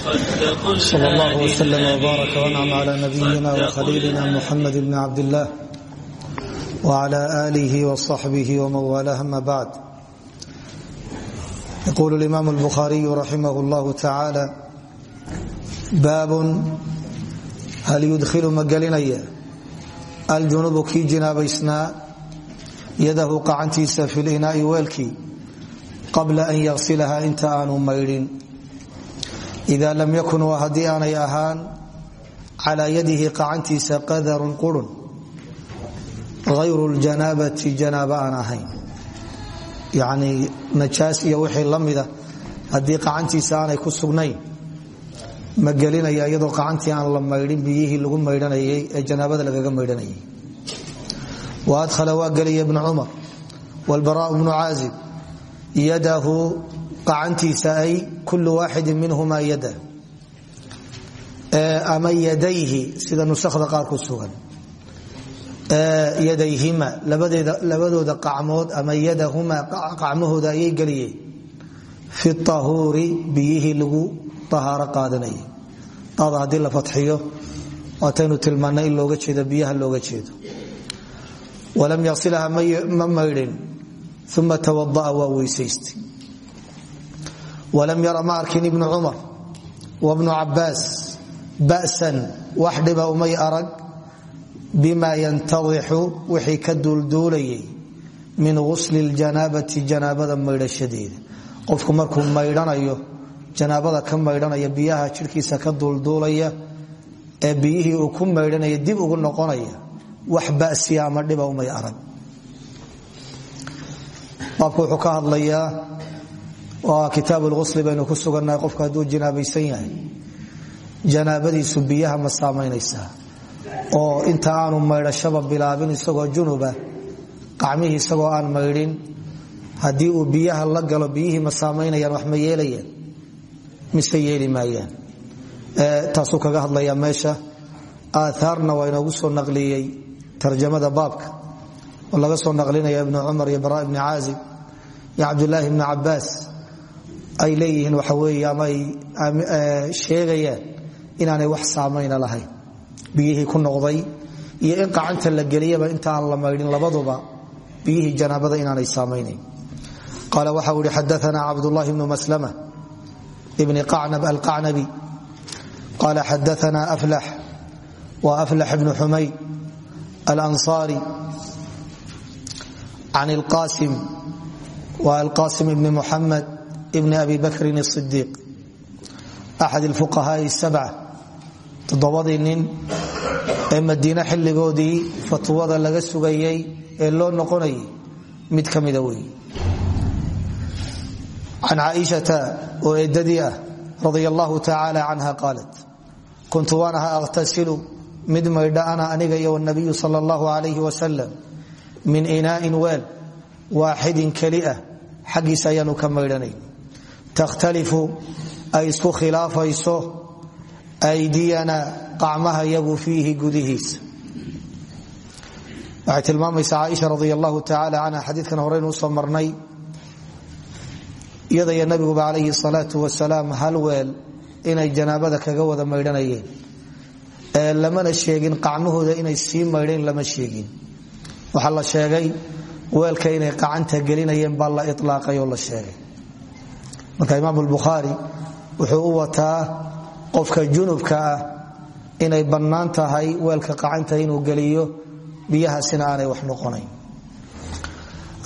sal allah wslm wbaarak wancm cla nabiyina wkhaliilina muxamed bn cabd illah wcla alih wصaxbih wman walah ama bacd yqul اlimam اlbukhariyu raximah اllah tacala baabun hal yudkhilu ma gelinaya aljunubu kii jinaabaysnaa yadahu qacantiisa fi linaai weelkii qabla an yaqsilaha inta aanu maydhin ida lam yakun waa haddii aanay ahaan calaa yadihi qacantiisa qadarun qurun ayru ljanaabati janaaba aan ahayn yacnii najaas iyo wixii la mida haddii qacantiisa aanay ku sugnayn ma gelinaya iyadoo qacantii aan la maydhin biyihii lagu maydhanayay ee janaabada lagaga maydhanayay wa adhala qacantiisa ay kulu waaxidi minhuma yada ama yadayhi sida nusakda qaar sugan yadayhima labadooda qacmood ama yadahuma qacmahooda ayay geliyeen. Fi ahuuri biyihii lagu ahaaro qaadanayay. Dada haddii la fatxiyo waataynu tilmaanay looga jeedo biyaha looga jeedo. Walam yaqsilha ma maydhin uma tawadaa waa weysaystay walam yara ma arkin ibnu cumar wabnu cabaas ba'san wax dhiba umay arag bima yantadixu wixii ka duulduulayay min gusli ljanaabati janaabada maydhashadeeda qofku markuu maydhanayo janaabada ka maydhanaya biyaha jirhkiisa ka duulduulaya ee biyihii uu ku maydhanaya dib ugu noqonaya wax basiya ama dhiba umay arag baabku wuxuu ka hadlayaa waa kitaab lgusli baynu ku sugannahay qofku hadduu janaabaysan yahay. Janaabadiisu biyaha ma saamaynaysaa. Oo inta aanu maydhashaba bilaabin isagoo junuba qacmihii isagoo aan maydhin haddii uu biyaha la galo biyihii ma saamaynayaan wax ma yeelayaan mise yeeli maayaan. Taasuu kaga hadlayaa meesha. Aaaarna waa inoogu soo naqliyey tarjamada baabka. Oo laga soo naqlinaya ibnu cumar iyo bara ibni caazib iyo cabdulaahi ibni ay leeyihiin waxa weeye ama ay sheegayaan wax saamayna lahayn. Biyihii ku noqday iyo in qacanta la geliyaba inta aan la maydhin labaduba biyihii janaabada inaanay saamaynayn qaala waxa uu ihi xadaana cabdulahi bnu maslama bni qacnab alqacnabi. Qaala xadaana aflax wa aflax bnu xumayd alanصaari can اlqasim wa alqasim bn abi bakrin idiiq axad fuqahaai todobadii nin ee madiine xilligoodii fatwada laga sugayay ee loo noqonayay mid ka mida wey can caaishata oo eedadii ah radia allahu tacaala canha qaalat kuntu waan ahaa akhtasilu mid maydha ana aniga iyo wnabiyu sala allahu alayh wasalam min inaa'in weel waaxidin keli ah ayaanu ka maydhanay takhtalifu ay isku khilaafayso aydiyana qacmaha yagu fiihi gudihiisa. Waxay tilmaamaysaa caaisha radi allahu tacaala canha xadiidkan horeynu u soo marnay. Iyada iyo nabiguba calayhi salaatu wasalaam hal weel inay janaabada kaga wada maydhanayeen. Ee lamana sheegin qacmahooda inay sii maydheen lama sheegin. Waxaa la sheegay weelka inay qacanta gelinayeen baa la ilaaqay oo la sheegay marka imaam bukhaari wuxuu u wataa qofka junubka ah inay bannaan tahay weelka qacanta inuu geliyo biyahaasina aanay wax noqonayn.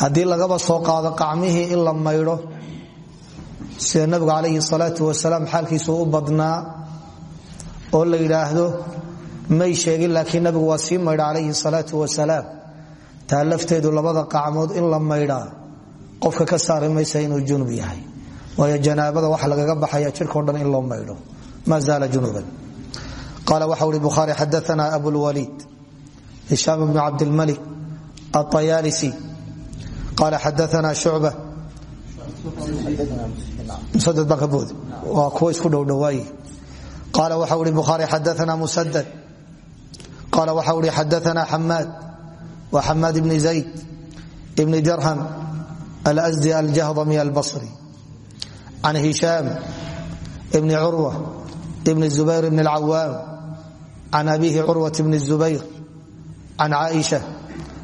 Haddii lagaba soo qaado qacmihii in la maydho sida nabigu calayhi salaatu wasalaam xaalkiisu u badnaa oo la yidhaahdo may sheegin laakiin nabigu waa sii maydha calayhi salaatu wasalaam. Taa lafteedu labada qacmood in la maydhaa qofka ka saari maysa inuu junub yahay waayo janaabada waxa lagaga baxaya jirkao dhan in loo maydho ma zaala junuban. Qaala waxa uhi bukhaari xadaana abulwaliid hishaam bnu cabdilmalik aطayaalisi qaala xadaana shucba. Musadad baan ka boodi waa kuwa isku dhowdhowaaye qaala waxa uhi bukhaari xadaana musadad qaala waxa uhi xadaana xamaad wa xamaad ibni zayd ibni dirham alsdi aljahdami albasri can hishaam bni curwa bni zubayr bni alcawaam can abihi curwat bni zubayr can caaisha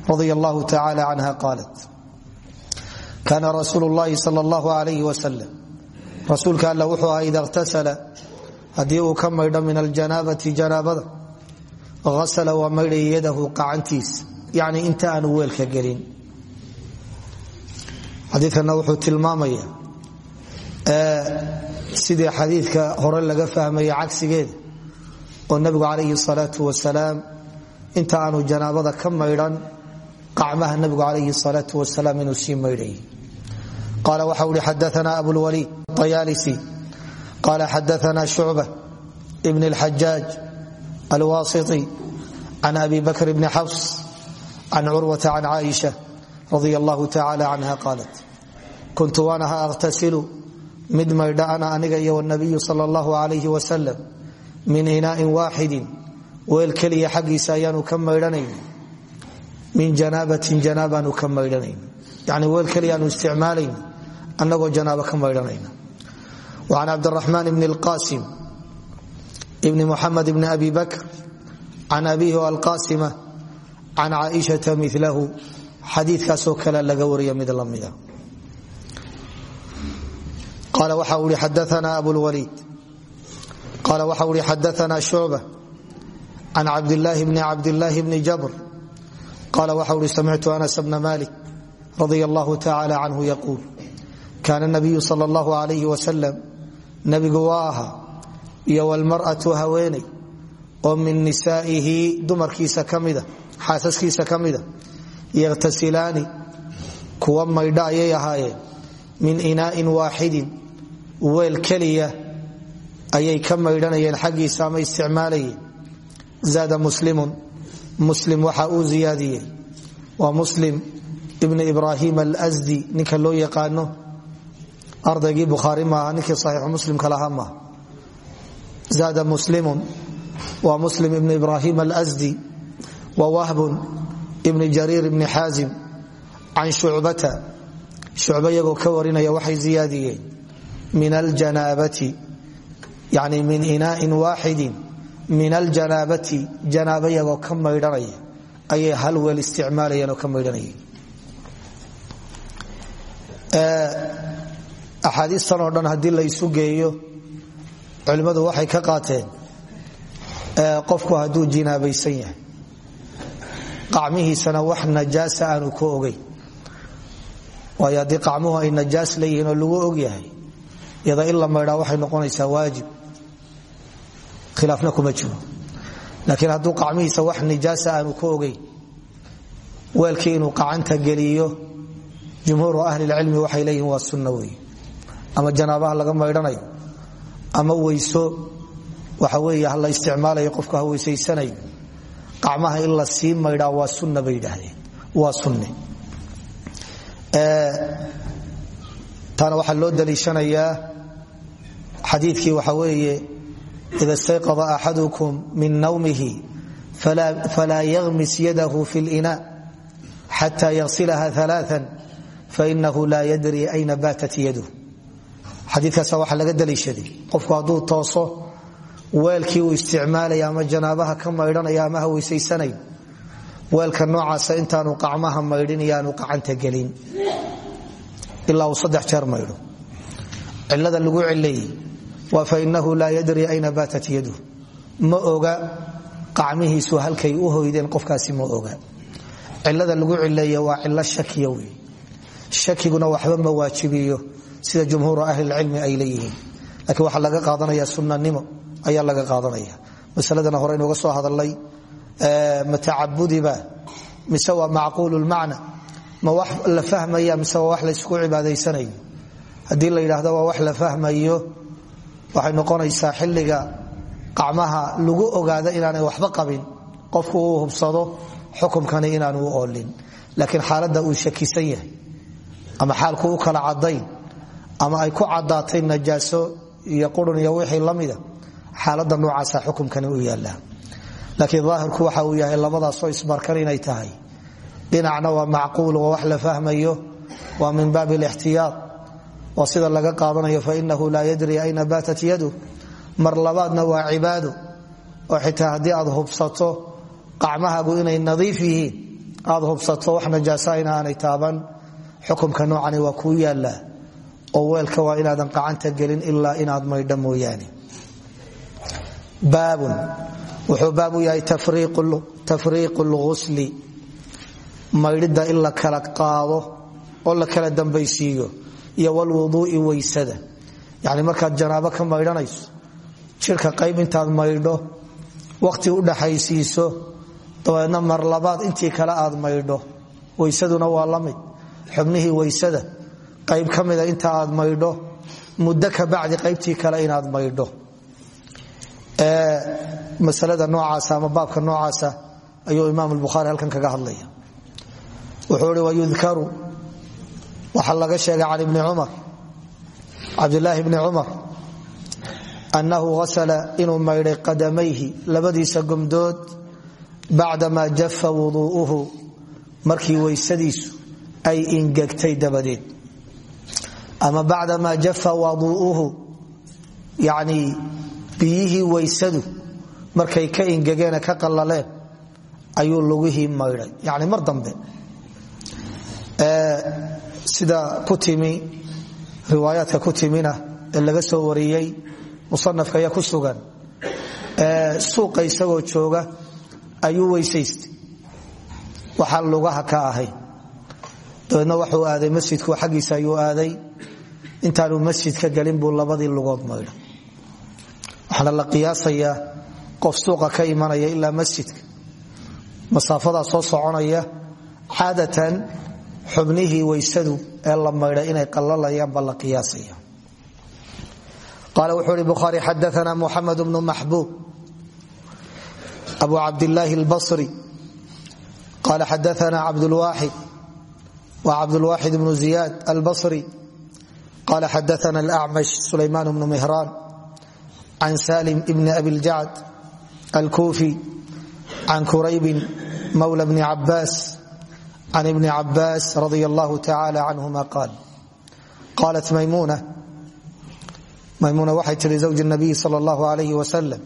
radi allahu tacala canha qaalat kaana rasuulu llahi sal allahu alayh wasalam rasuulka alla wuxuu ahaa ida ikhtasala haddii uu ka maydho min aljanaabati janaabada asla waa maydhaya yadahu qacantiisa yani inta aanu weelka gelin xadiikana wuxuu tilmaamaya sidii xadiidka hore laga fahmaya cagsigeeda oo nabigu calayhi salaau wasalaam inta aanu janaabada ka maydhan qacmaha nabigu calayhi salaau wasalaam inuu sii maydhayay qaala waxa uhi xadaana abulwaliid ayaalisi qaala xadaana shucba bn اlxajaaj alwasiti can abi bakr bni xafs can curwata can caaisha radi allahu tacala canha kuntu waan ahaa akhtasilu mid maydha ana aniga iyo wnabiyu sal allahu alayh wasalam min inaain waaxidin weel keliya xaggiisa ayaanu ka maydhanayn min janaabatin janaabaanu ka yani weel keliyaanu isticmaalayn annagoo janaaba ka maydhanayna can cabdiraxmaan bni lqasim bni muxamed bni abi bakr can abihi alqasima can caaishata milahu xadiikaasoo kale laga wariya mid lamida qaala waxa ui xadaana abulwaliid qaala waxa uhi xadaana shucba can cabdilaahi bni cabdilaahi bni jabr qaala waxa uhi samictu anas bna malik radia allahu tacala canhu yaquul kaana nabiyu sal allahu alayh wasalam nabigu waa ahaa iyo wlmar'atu haweeney oo min nisaa'ihi dumarkiisa kamida xaasaskiisa ka mida yakhtasilaani kuwa maydha ayay ahaayeen min inaa'in waaxidin weel keliya ayay ka maydhanayeen xaggiisa ama isticmaalayeen zaada muslimun. Muslim waxa uu ziyaadiyey. Waa muslim ibni ibraahim alsdi ninka loo yaqaano. Ardaygii bukhaari maaha ninkii saxiixu muslimka lahaa maaha. Zaada muslimun. Waa muslim ibn ibraahim alsdi wa wahbun ibni jariir ibni xaazim can shucbata. Shucba iyagoo ka warinaya waxay ziyaadiyeen min aljanaabati yani min inaain waaxidin min aljanaabati janaaba iyagoo ka maydhanaya ayay hal weel isticmaalayeen oo ka maydhanayeen axaadiistan oo dhan haddii la isu geeyo culimmadu waxay ka qaateen qofku hadduu jinaabaysan yahay qacmihiisana wax najaasa aanu ka ogyahay yada in la maydhaa waxay noqonaysaa waajib. Khilaafna kuma jiro. Laakiin hadduu qacmihiisa wax nijaasa aanu ka ogeyn weelkii inuu qacanta geliyo jumhuuru ahlilcilmi waxay leeyihiin waa sunna ama janaabaha laga maydhanayo ama weyso waxa weeye ha la isticmaalayo qofku ha weysaysanayo qacmaha in la sii maydhaa waa sunna bay yidhaahdeen. Waa loo daliishanayaa xadiidkii waxa weeye ida stayqada axadukum min nawmihi falaa yagmis yadahu fi lina xata yagsilaha aaaa fainahu laa yadri ayna baatat yadu xadiikaasa waxaa laga daliishaday qofku hadduu tooso weelkii uu isticmaalaya ama janaabaha ka maydhanaya ama haweysaysanay weelka noocaasa intaanu qacmaha maydhin iyaanu qacanta gelin. Ilaa uu saddex jeer maydho. Cilada lagu cileeyey fainahu laa yadri ayna baatat yadu ma oga qacmihiisu halkay u hoydeen qofkaasi ma oga. Cilada lagu cileeye waa cilo shakiya wey shakiguna waxba ma waajibiyo sida jumhuuru ahlilcilmi ay leeyihiin. Laakiin waxaa laga qaadanaya sunanimo ayaa laga qaadanaya. Masaladana hore inuga soo hadalay matacabudiba mise waa macquul lmacna ma wax la fahmaya mise waa wax laysku cibaadaysanayo haddii la yidhaahdo waa wax la fahmayo waxay noqonaysaa xilliga qacmaha lagu ogaado inaanay waxba qabin. Qofku uu hubsado xukumkani inaanu u oolin. Laakiin xaaladda uu shakisan yahay ama xaalku u kala cadayn ama ay ku cadaatay najaaso iyo qurun iyo wixii lamida xaalada noocaasa xukumkani u yaallaa. Laakiin daahirku waxa uu yahay labadaasoo isbarkan inay tahay. Dhinacna waa macquul waa wax la fahmayo waa min baabi lixtiyaad waa sida laga qaadanayo fainahu laa yadri ayna baatat yadu. Mar labaadna waa cibaado oo xitaa haddii aad hubsato qacmahaagu inay nadiif aad hubsato wax najaasaina aanay taaban xukumka noocani waa kuu yaallaa oo weelka waa inaadan qacanta gelin ilaa inaad maydha mooyaane. Baabun wuxuu baab u yahay tafriiqu lghusli maydhidda in la kala qaado oo la kala dambaysiiyo iyo wlwuduui weysada. Yani markaad janaabo ka maydhanayso jirka qayb intaad maydho wakhti u dhaxaysiiso dabeedna mar labaad intii kale aad maydho weysaduna waa la mid. Xubnihii weysada qayb ka mida inta aad maydho muddo ka bacdi qaybtii kale inaad maydho. Masalada noocaasa ama baabka noocaasa ayuu imaam bukhaari halkan kaga hadlaya. Wuxuu i wayudkaru waxaa laga sheegay can ibni cumar cabdilaahi bni cumar annahu hasala inuu maydhay qadamayhi labadiisa gomdood bacdamaa jafa wuduu'uhu markii weysadiisu ay ingegtay dabadeed. Ama bacdamaa jafa waduu'uhu yanii biyihii weysadu markay ka ingegeen ka qallaleen ayuu lugihii maydhay. Yani mar dambe sida ku timi riwaayaadka ku timina ee laga soo wariyey musanafka ayaa ku sugan. Suuqa isagoo jooga ayuu weysaystay waxaan lugaha ka ahayn dabeedna waxuu aaday masjidku xaggiisa ayuu aaday. Intaanu masjidka gelin buu labadii lugood maydha waxaana la qiyaasayaa qof suuqa ka imanaya ilaa masjidka. Masaafadaa soo soconaya caadatan xubnihii weysadu ee la maydha inay qallalayaan baa la qiyaasaya. qaala wuxuu ihi bukhaari xadaana muxamed bnu maxbuub abu cabdillaahi albasri. Qaala xadaana cabdulwaaxid wa cabdulwaaxid bnu ziyaad albasri. Qaala xadaana alacmash sulaymaan bnu mihraan can salim bni abi ljacd alkuufi can kuraybin mawla bni cabaas can ibni cabaas radi allahu tacala canhuma qaal qaalat maymuna waxay tihi zawji nabiyi sal allahu alayh wasalam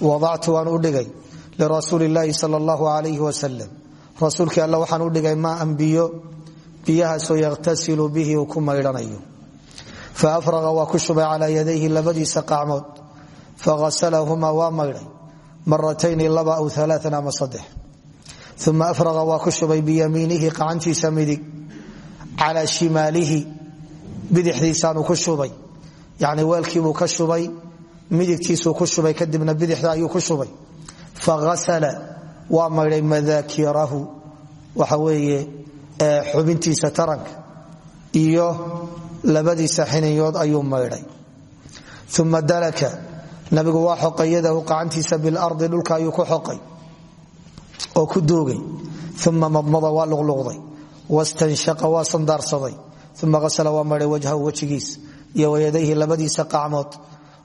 wadactu waan u dhigay lirasuuli llaahi sal allahu alayh wasalam rasuulkii alla waxaan u dhigay maan biyo biyahaasoo yakhtasilu bihi uu ku maydhanayo faafraqa waa ku shubay calaa yadayhi labadiisa qacmood fahasalahuma waa maydhay maratayni laba aw alaaan ama saddex uma afraqa waa ku shubay biyamiinihi qacantiisa midig calaa shimaalihi bidixdiisaanu ku shubay yani weelkiibuu ka shubay midigtiisuu ku shubay kadibna bidixda ayuu ku shubay faasala waa ayuu maydhay uma dalaka nabigu waa xoqay yadahu qacantiisa bilardi dhulka ayuu ku xoqay oo ku duugay uma madmada waa luqluqday. Wastanshaqa waa sandaarsaday. Uma asla waa maydhay wajhahu wejigiis iyo wayadayhi labadiisa qacmood.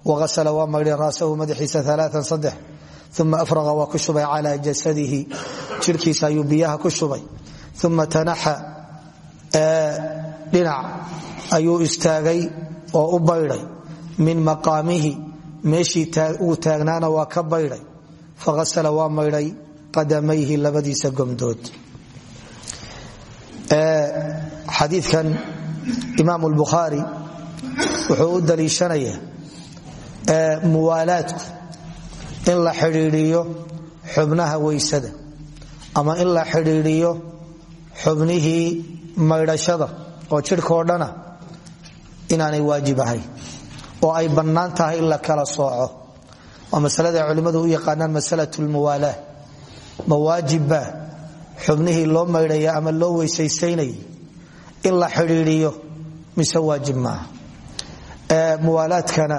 Waasla waa maydhay raasahu madaxiisa aaan saddex. Uma afraqa waa ku shubay calaa jasadihi. Jirkiisa ayuu biyaha ku shubay. Uma tanaxa dhinac ayuu istaagay min maqaamihi meeshii uu taagnaana waa ka baydhay. Faasla waa qadamayhi labadiisa gomdood. Xadiikan imaam lbukhaari wuxuu u daliishanaya muwaalaadku in la xidhiidhiyo xubnaha weysada ama in la xidhiidhiyo xubnihii maydhashada oo jidhkao dhana inaanay waajib ahayn oo ay bannaan tahay in la kala sooco. Waa masalada culimmadu u yaqaanaan masalat lmuwaalaa ma waajibba xubnihii loo maydhaya ama loo weysaysaynayay in la xidhiidhiyo mise waajib maaha muwaalaadkana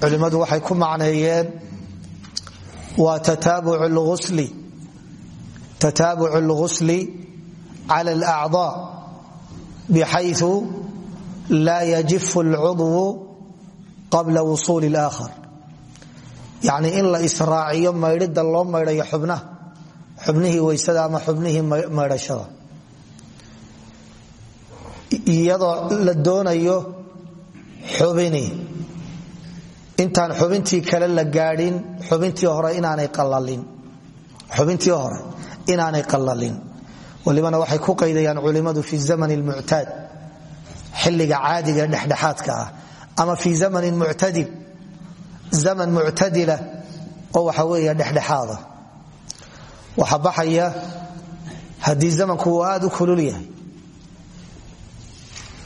culimmadu waxay ku macneeyeen waa tataabucu lghusli cala alacdaa bixayu laa yajifu alcudwu qabla wusuuli اlaakhar yacni in la israaciyo maydhida loo maydhayo xubnaha xubnihii weysada ama xubnihii maydhashada iyadoo la doonayo xubini. Intaan xubintii kale la gaadhin xubintii hore inaanay qalalin walibana waxay ku qaydayaan culimmadu fi zaman lmuctaad xilliga caadiga dhexdhexaadka ah ama fi zamanin muctadil zaman muctadila oo waxa weeye dhexdhexaada waxaa baxaya haddii zamanku uu aad u kulul yahay.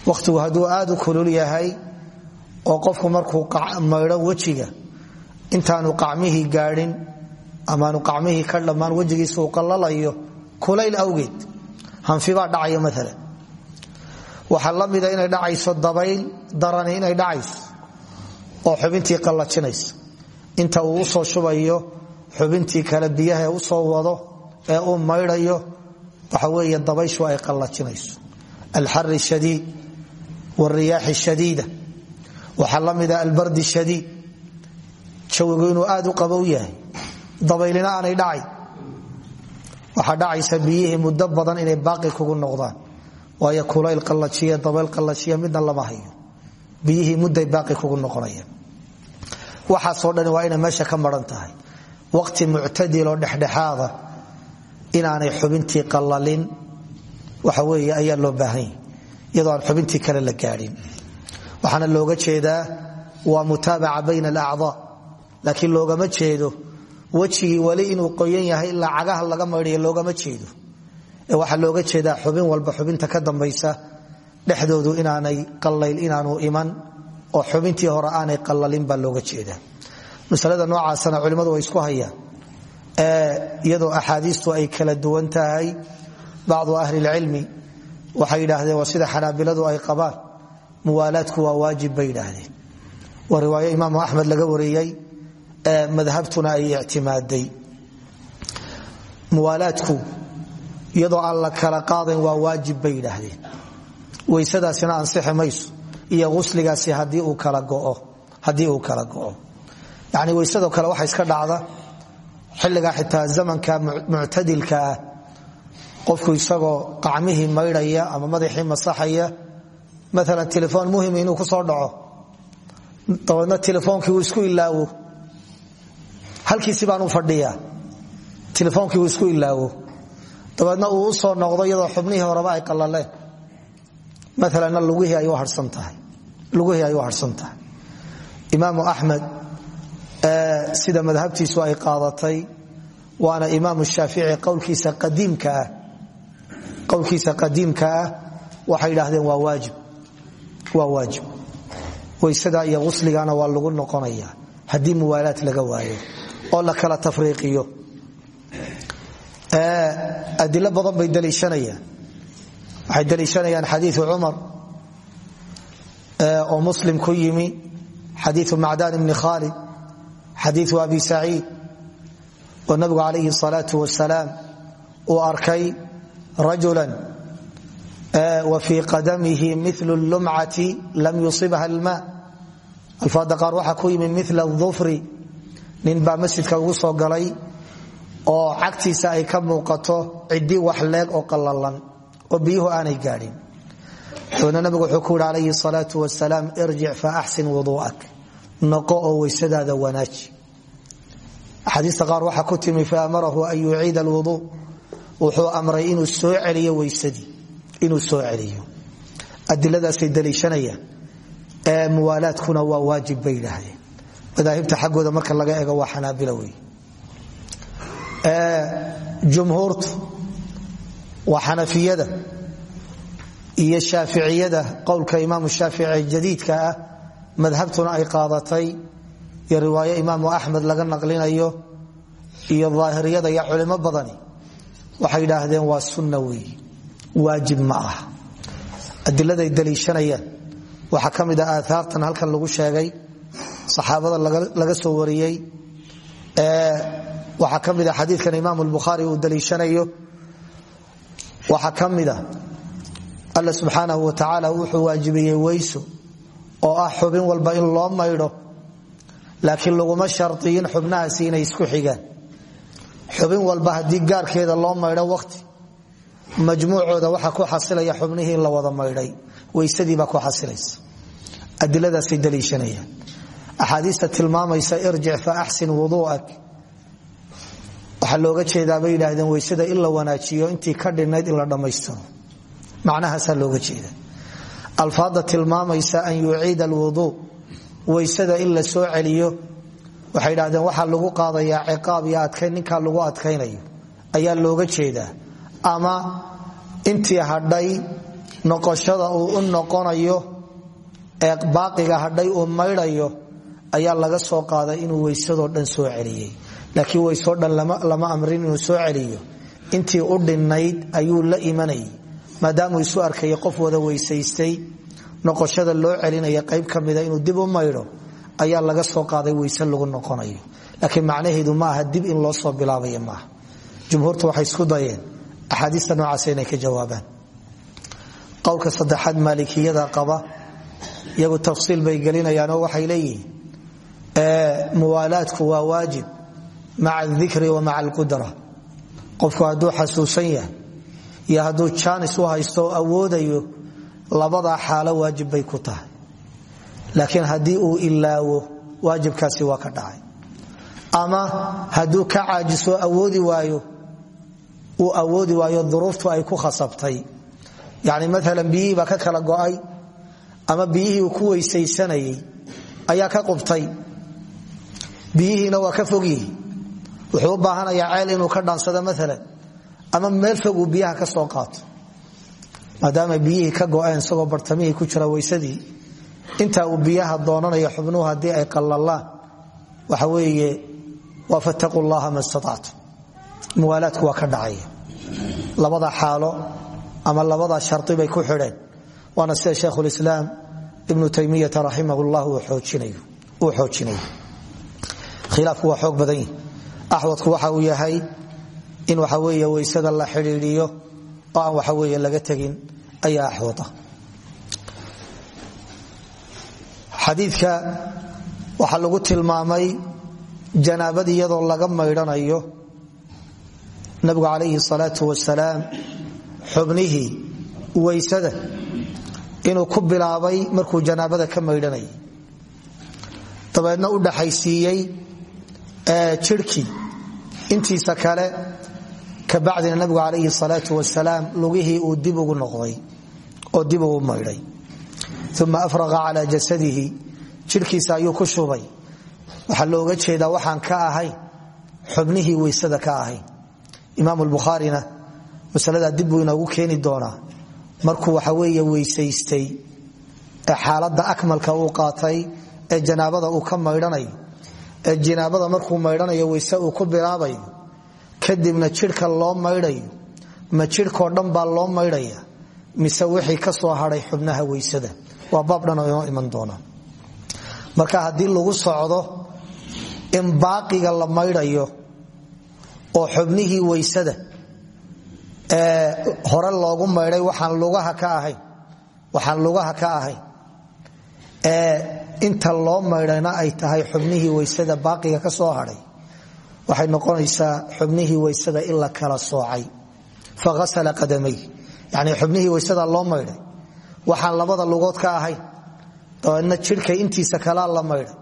Wakhtigu hadduu aad u kulul yahay oo qofku markuu maydho wejiga intaanu qacmihii gaadhin amaanu qacmihii ka dhammaan wejigiisa uu qallalayo kulayl awgeed hanfibaa dhacaya maalan waxaa la mida inay dhacayso dabayl darani inay dhacayso oo xubintii qallajinaysa inta uu u soo shubayo xubintii kale biyaha ee u soo wado ee uu maydhayo waxa weeye dabayshu ay qallajinayso alxari shadiid wriyaaxi shadiida. Waxaa la mida albardi shadiid. Jawigu inuu aad u qabow yahay. Dabaylina aanay dhacay. Waxaa dhacaysa biyihii muddo inay baaqi kugu noqdaan. Waayo kulayl qallajiya dabayl qallajiya midna lama hayo. Biyihii mudday baaqi kugu noqonayaan. Waxaasoo dhani waa inay meesha ka maran waqti muctadiloo dhexdhexaada inaanay xubintii qallalin waxa weeye ayaa loo baahan iyadoo aan kale la gaadhin waxaana looga jeedaa waa mutaabaca bayna alacdaa laakiin loogama jeedo wejigii weli inuu qoyan yahay ilaa cagaha laga maydhayo loogama jeedo. Ee waxaa looga jeedaa xubin walba xubinta ka dambaysa dhexdoodu inaanay qallayl inaanu iman oo xubintii hore aanay qallalin baa looga jeedaa masalada noocaasana culimmadu way isku hayaan. Iyadoo axaadiistu ay kala duwan tahay bacdu ahli lcilmi waxay yidhaahdeen waa sida xanaabiladu ay qabaan muwaalaadku waa waajib bay yidhaahdeen. Waa riwaayo imaamu axmed laga wariyey madhabtuna ay ictimaaday. Muwaalaadku iyadoo aan la kala qaadayn waa waajib bay yidhaahdeen. Weysadaasina ansixi mayso iyo usligaasi haddii uu kala go'o yani weysadoo kale waxa iska dhacda xilligaa xitaa zamanka muctadilka ah. Qofku isagoo qacmihii maydhaya ama madaxii masaxaya maalan telefoon muhiim inuu ku soo dhaco dabeedna telefoonkii uu isku ilaawo. Halkiisi baanu fadhiyaa telefoonkii uu isku ilaawo. Dabeedna uu soo noqdo iyadoo xubnihii horeba ay qallaleen. Maalanna lugihii ay u harsan tahay. Imaamu axmed sida madhabtiisu ay qaadatay waana imaamu shaafici qowlkiisa qadiimka ah. Waxay yidhaahdeen waa waajib. Weysada iyo usligana waa lagu noqonaya. Haddii muwaalaad laga waayo oo la kala tafriiqiyo. Adilo badan bay daliishanayaan. Waxay daliishanayaan xadiiu cumar oo muslim ku yimi xadiiu macdaan bni khaalid xadiiu abi saciid oo nabigu calayhi salaau wasalaam uu arkay rajula wa fii qadamihi mil lumcati lam yusibha alma. Alfaada qaar waxaa ku yimi mila dufri nin baa masjidka ugu soo galay oo cagtiisa ay ka muuqato ciddi wax leeg oo qallalan oo biyuhu aanay gaadhin dabeedna nabigu wuxuu ku yidhi calayhi salaau wasalaam irjic fa axsin wuduu'ak noqo oo weysadaada wanaaji. Axaadiista qaar waxaa ku timi faamarahu an yuciida alwuduu wuxuu amray inuu soo celiyo weysadii inuu soo celiyo. Adiladaasay daliishanayaan. Ee muwaalaadkuna waa waajib bay yidhaahdeen madaahibta xaggooda marka laga ego waa xanaabila wey jumhuurtu waa xanafiyada iyo shaaficiyada qowlka imaamu madhabtuna ay qaadatay iyo riwaayo imaamu axmed laga naqlinayo iyo daahiriyada iyo culimo badani waxay yidhaahdeen waa sunna weey waajib ma ah adiladay daliishanayaan. Waxaa ka a aaaartan halkan lagu sheegay saxaabada laga soo wariyey. Waxaa ka mid a xadiikan imaam bukhaari uu daliishanayo. Waxaa ka mida alla subxaanahu wa tacaala wuxuu waajibiyey weyso oo ah xubin walba in loo maydho laakiin laguma shariyin xubnahaasi inay isku xigaan. Xubin walba haddii gaarkeeda loo maydho waqti majmuucooda waxaa ku xasilaya xubnihii la wada maydhay weysadiibaa ku xasilaysa. Adiladaasay daliishanayaan axaadiista tilmaamaysa irjic fa axsin wuduu'ak waxaa looga jeedaa bay yidhaahdeen weysada in la wanaajiyo intii ka dhinnayd in la dhammaystiro. Macnahaasaa looga jeeda alfaadda tilmaamaysa an yuciida alwuduu weysada in la soo celiyo. Waxay idhahdeen waxaa lagu qaadayaa ciqaab iyo adkayn ninkaa lagu adkaynayo. Ayaa looga jeedaa. Ama intii hadhay noqoshada uu u noqonayo ee baaqiga hadhay uu maydhayo ayaa laga soo qaaday inuu weysadoo dhan soo celiyey laakiin weysoo dhan lama amrin inuu soo celiyo. Intii u dhinnayd ayuu la imanayay maadaamuu isu arkaya qof wada weysaystay noqoshada loo celinaya qayb ka mida inuu dib u maydho ayaa laga soo qaaday weyse lagu noqonayo. Laakiin macnaheedu ma aha dib in loo soo bilaabaya maaha jumhuurtu waxay isku dayeen. Axaadiista noocaas inay ka jawaabaan. Qowlka saddexaad maalikiyada qaba iyagu tafsiil bay gelinayaanoo waxay leeyihiin muwaalaadku waa waajib maca adikri wa maca alqudra. Qofku hadduu xasuusan yahay iyo hadduu jaanis u haysto oo awoodayo labadaa xaalo waajib bay ku tahay. Laakiin haddii uu ilaawo waajibkaasi waa ka dhacay. Ama hadduu ka caajiso awoodi waayo uu awoodi waayo duruuftu ay ku khasabtay. Yani maalan biyihii baa ka kala go'ay ama biyihii ku weysaysanayay ayaa ka qubtay. Biyihiina waa ka fogyihi wuxuu baahanayaa ceel inuu ka dhaansado maalan ama meel fog uu biyaha ka soo qaato? Maadaama biyihii ka go'een isagoo bartamihii ku jira weysadii intaa uu biyaha doonanayo xubnuhu haddii ay qallalaan waxa weeye waa fattaquu llaha ma waa ka dhacaya. Labada xaalo ama labada shari bay ku xidheen. Waana sida sheikhulislaam ibnu taymiyata raximah llah uu xoojinayo. Khilaafku waa xoog badan axwadku waxa uu yahay in waxa weeye weysada la xidhiidhiyo oo aan waxa weeye laga tegin ayaa axwada. Xadiidka waxaa lagu tilmaamay janaabadii iyadoo laga maydhanayo nabigu calayhi salaau wasalaam xubnihii weysada inuu ku bilaabay markuu janaabada ka maydhanayay dabeedna u dhaxaysiiyey jirhkii intiisa kale kabacdina nabigu calayhi salaau wasalaam lugihii uu dib ugu noqday oo dib ugu maydhay. Uma afraqa calaa jasadihi jirhkiisa ayuu ku shubay. Waxaa looga jeedaa waxaan ka ahayn xubnihii weysada ka ahayn. Imaam bukhaarina masaladaa dib buu inoogu keeni markuu waxa weeye weysaystay xaaladda akmalka uu qaatay ee janaabada uu ka maydhanayo ee janaabada markuu maydhanayo weyse uu ku bilaabayo kadibna jidhka loo maydhayo ma jidhkoo dhan baa loo maydhaya mise wixii ka soo hadhay xubnaha weysada waa baab dhan oo inoo iman doona. Marka haddii lagu socdo in baaqiga la maydhayo oo xubnihii weysada ee hore loogu maydhay waxaan lugaha ka ahayn waxaan lugaha ka ahayn ee inta loo maydhayna ay tahay xubnihii weysada baaqiga ka soo hadhay waxay noqonaysaa xubnihii weysada in la kala soocay. Faasala qadamay. Yani xubnihii weysada loo maydhay. Waxaan labada lugood ka ahayn dabeedna jidhka intiisa kalaa la maydhay.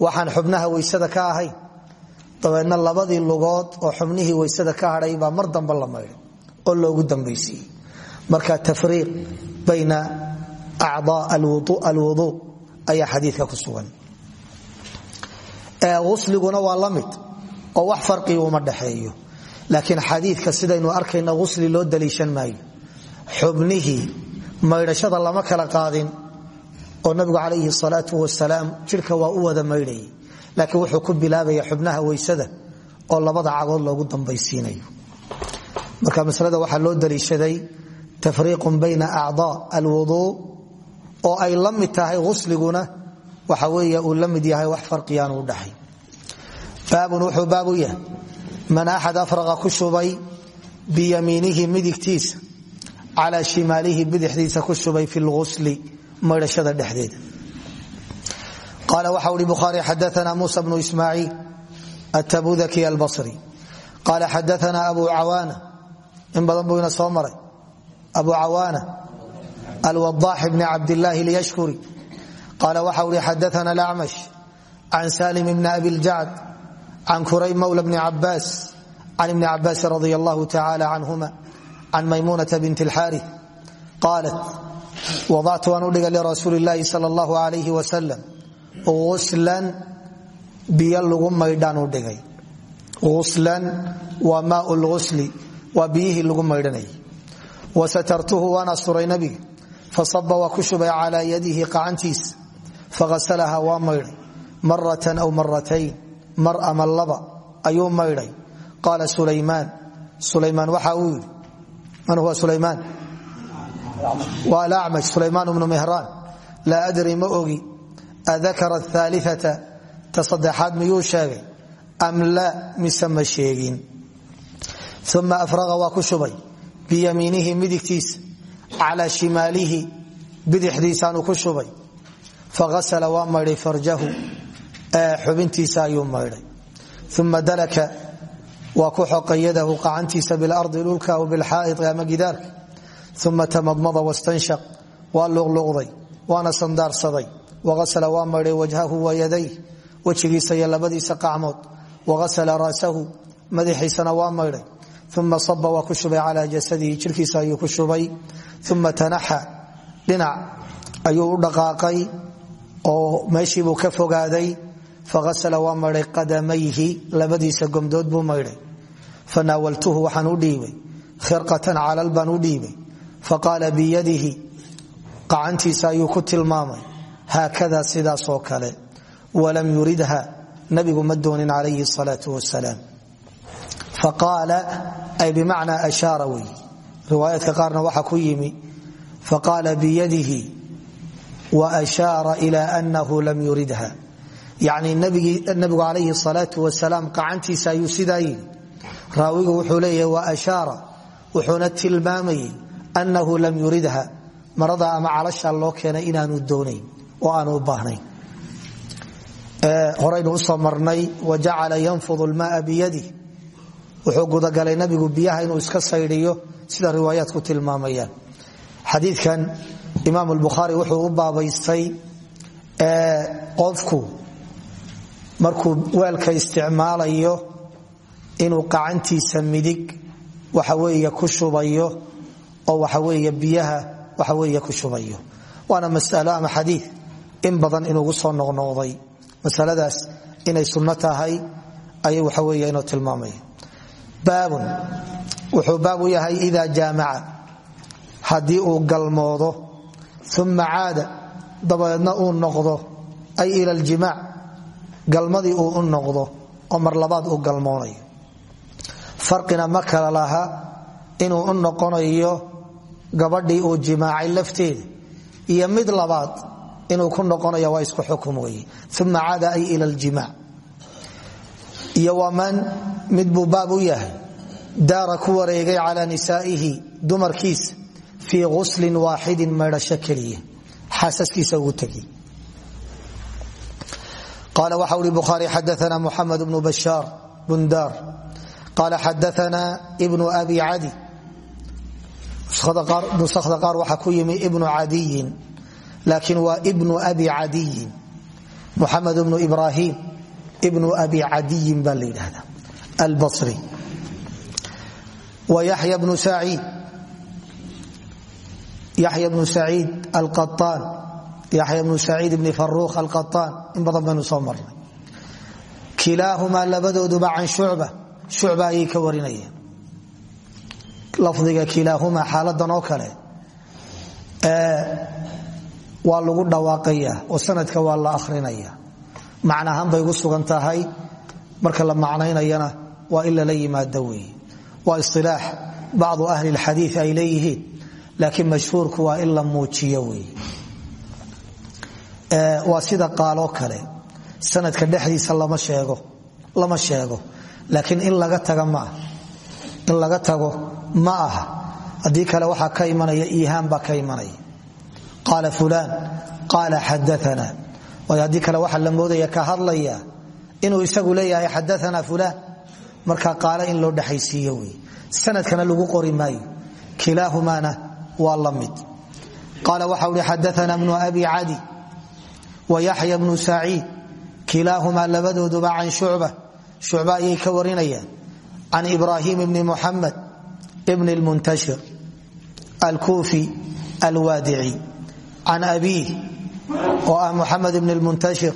Waxaan xubnaha weysada ka ahayn dabeedna labadii lugood oo xubnihii weysada ka hadhay baa mar dambe la maydhay oo loogu dambaysiiyey marka tafriiq bayna acdaa alwuduu ayaa xadiidka ku sugan. Usliguna waa la oo wax farqiga uma dhexeeyo. Laakiin xadiidka sidaynu arkayna usli loo daliishan maayo. Xubnihii maydhashada lama kala qaadin oo nabigu calayhi salaau wasalaam jidhka waa u wada maydhayay laakiin wuxuu ku bilaabaya xubnaha weysada oo labada cagood loogu dambaysiinayo. Marka maslada waxaa loo daliishaday tafriiqun bayna acdaa alwuduu oo ay la mid waxa weeye uu la yahay wax farqiyaanu udhaxay baabun wuxuu baabu yahay. Man axad afraqa ku shubay biyamiinihi midigtiisa calaa shimaalihi bidixdiisa ku shubay fi lgusli maydhashada dhexdeeda. Qaala waxa uhi bukhaari xadaana muusa bnu ismaaciil atabudaki albasri. Qaala xadaana abu cawaana. In badan buu ina soo maray. Abu cawaana alwadaax bni cabdillaahi lyashkuri qaala waxa uhi xadaana lacmash can salim bni abi ljacd can kurayb mawla bni cabaas can ibni cabaasin radi allahu tacala canhuma can maymunata bint اlxaari qaalat wadactu waan u dhigay lirasuuli llaahi sal allahu alayh wasalam uslan biyo lagu maydhaan u dhigay uslan waa maau lgusli waa biyihii lagu maydhanayay wasatartuhu waan asturay nabiga fasaba waa ku shubay calaa yadihi qacantiisa faghasalaha waa maydhay maratan aw maratayn mar ama laba ayuu maydhay. Qaala sulaymaan sulaymaan waxa uu yidhi? Man huwa sulaymaan? Waa alacmaj sulaymaan bnu mihraan. Laa adri ma ogi. Adakara aaliata ta saddexaad miyuu sheegay? Am la mise ma sheegin? Uma afraqa waa ku shubay. Biyamiinihi midigtiisa. Calaa shimaalihi bidixdiisaanu ku shubay. Faasla waa farjahu xubintiisa ayuu maydhay. Uma dalaka waa ku xoqay yadahu qacantiisa bilardi dhulka aw bilxaa'id ama gidaarka uma tamadmada wastanshaq waa luqluqday waana sandaarsaday. Waasla waa maydhay wajhahu wayadayh wejigiisa iyo labadiisa qacmood. Waasla ra'sahu madaxiisana waa maydhay. Uma saba waa ku shubay jasadihi jirkiisa ayuu ku shubay. Uma tanaxa ayuu u dhaqaaqay oo meeshiibuu ka fogaaday faasla waa maydhay qadamayhi labadiisa gomdood buu maydhay fanaawaltuhu waxaan u dhiibay khirqatan calal baan u dhiibay faqaala biyadihi qacantiisa ayuu ku tilmaamay haakada sidaasoo kale walam yuridha nabigu ma doonin calayhi salaau wasalaam faqaala ay bimacnaa ashaara wey riwaayaadka qaarna waxaa ku yimi faqaala biyadihi wa ashaara ila anahu lam yuridha yacni nabigu calayhi salaau wasalaam qacantiisa ayuu sidaa yidhi. Raawigu wuxuu leeyahay wa ashaara wuxuuna tilmaamayey anahu lam yuridha. Marada ama calasha loo keenay inaanu doonayn oo aanu u baahnayn. Horaynu u soo marnay wajacala yanfud lmaaa biyadih wuxuu gudagalay nabigu biyaha inuu iska saydhiyo sida riwaayaadku tilmaamayaan. Xadiikan imaam bukhaari wuxuu u baabaystay qofku markuu weelka isticmaalayo inuu qacantiisa midig waxaweeye ku shubayo oo waxaweeye biyaha waxaweeye ku shubayo. Waana masalo ama xadii in badan inugu soo noqnoqday. Masaladaas inay sunno tahay ayay waxaweeye inuu tilmaamaya baabun wuxuu baab u yahay ida jaamaca. Haddii uu galmoodo uma caada dabadeedna uu noqdo ay ila aljimaac galmadii uu u noqdo oo labaad uu galmoonayo. Farqina ma kala laha inuu u noqonayo gabadhii uu jimaacay lafteeda iyo mid labaad inuu ku noqonayo waa isku xukum weye uma caada ay ila aljimaac iyo waman mid buu baab u yahay. Daara ku wareegay calaa nisaa'ihi dumarkiisa fii guslin waaxidin maydhasho keliya. Xaasaskiisa ugu tegi qaala waxa uri bukhaari xadaana muxamed bnu bashaar bundaar qaala xadaana ibnu abi cadi nusakda qaar waxaa ku yimi ibnu cadiyin laakiin waa ibnu abi cadiyin muxamed bnu ibrahim ibnu abi cadiyin baa la yidhahda albari wa yaxya bnu saciid alqaaan yaxya bnu saciid bni faruukh alqaaan in badan baynu soo marnay. Kilaahumaa labadooduba can shucba shucba ayay ka warinayeen. Lafdiga kilaahumaa xaaladan oo waa lagu dhawaaqaya oo sanadka waa la akhrinaya. Macnahaan bay gu sugan marka la macnaynayana waa in lala yimaado weeye waa isilaax bacdu ahli lxadii ay leeyihiin laakiin waa in la waa sida qaaloo kale. Sanadka dhexdiisa lama sheego laakiin in laga tago ma aha. Haddii kale waxaa ka imanaya iihaan baa ka imanaya. Qaala fulaan qaala xadaana waayo haddii kale waxaa la moodaya ka hadlaya inuu isagu leeyahay xadaana fulaan. Marka qaala in loo dhexaysiiyo wey sanadkana lagu qori maayo. Kilaahumaana waa la mid. Qaala waxa uhi xadaana abi cadi yaxya bnu saciid kilaahumaa labadooduba can shucba shucba ayay ka warinayaan. Can ibrahim bni muxamed bn lmuntashir alkuufi alwaadici can abiih oo ah muxamed bn lmuntashir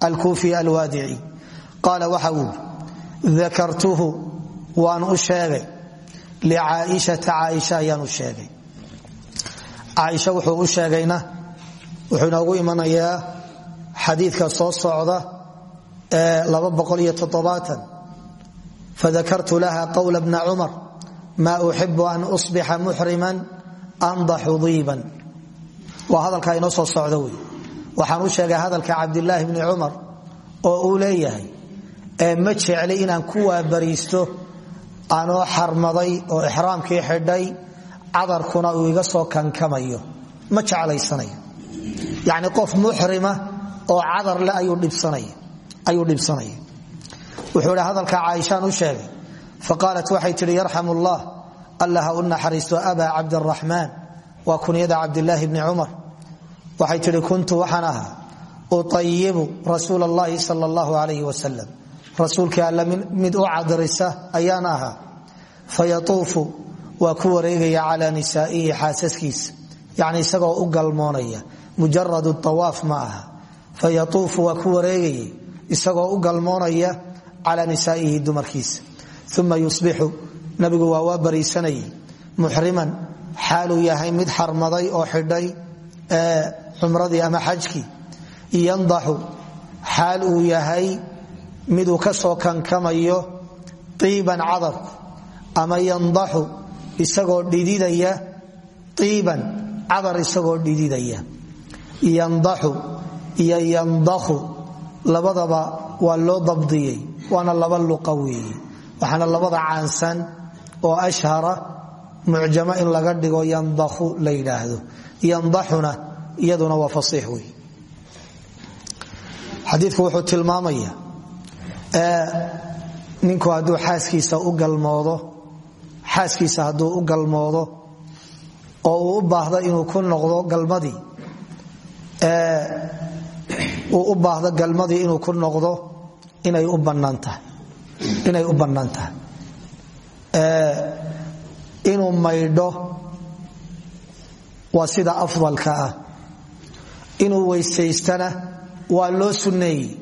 alkuufi alwaadici qaala waxa uu dakartuhu waan u sheegay. Licaaishata caaisha ayaan u sheegay. Caaisha xadiidka soo socda ee fadakartu laha qowla bna cumar ma uxibu an usbixa muxriman andaxu diiban. Waa hadalkaa inoo soo socda wey waxaan u sheegay hadalka cabdilaahi bni cumar oo uu leeyahay ee ma jecli inaan ku waabariisto anoo xarmaday oo ixraamkii xidhay cadarkuna uu iga soo kankamayo. Ma jeclaysanayo oo cadar leh ayuu dhibsanaya wuxuu idhi hadalka caaishaan u sheegay. Faqaalat waxay tidhi yarxam ullah alla ha u naxariisto abaa cabdiraxmaan waa kunyada cabdilaahi bni cumar waxay tidhi kuntu waxaan ahaa uayibu rasuul allahi sal allahu alayh wasalam rasuulkii alle mid u cadirisa ayaan ahaa. Fayatuufu waa ku wareegaya calaa nisaa'ihi xaasaskiisa isagoo u galmoonaya. Mujaradu awaaf ma fayatuufu waa ku wareegaya isagoo u galmoonaya cala nisaa'ihi dumarkiisa uma yusbixu nabigu waa waa bariisanayay muxriman xaaluu yahay mid xarmaday oo xidhay cumradii ama xajkii. Yandaxu xaal uu yahay miduu ka soo kankamayo iiban cadarku ama yandaxu isagoo dhididaya iiban cadar isagoo dhididaya. Yandaxu iyo yandakhu. Labadaba waa loo dabdiyey waana laba luqa weeye. Labada caansan oo ashhara mucjamo in laga dhigo yandakhu la yidhaahdo. Yandaxuna iyaduna waa fasiix wey xadiidku wuxuu tilmaamaya ninku hadduu xaaskiisa u galmoodo xaaskiisa hadduu u galmoodo oo u baahdo inuu ku noqdo galmadii uu u baahdo galmadii inuu ku noqdo inay u bannaan tahay. Inuu maydho waa sida afdalka ah. Inuu weysaystana waa loo sunneeyey.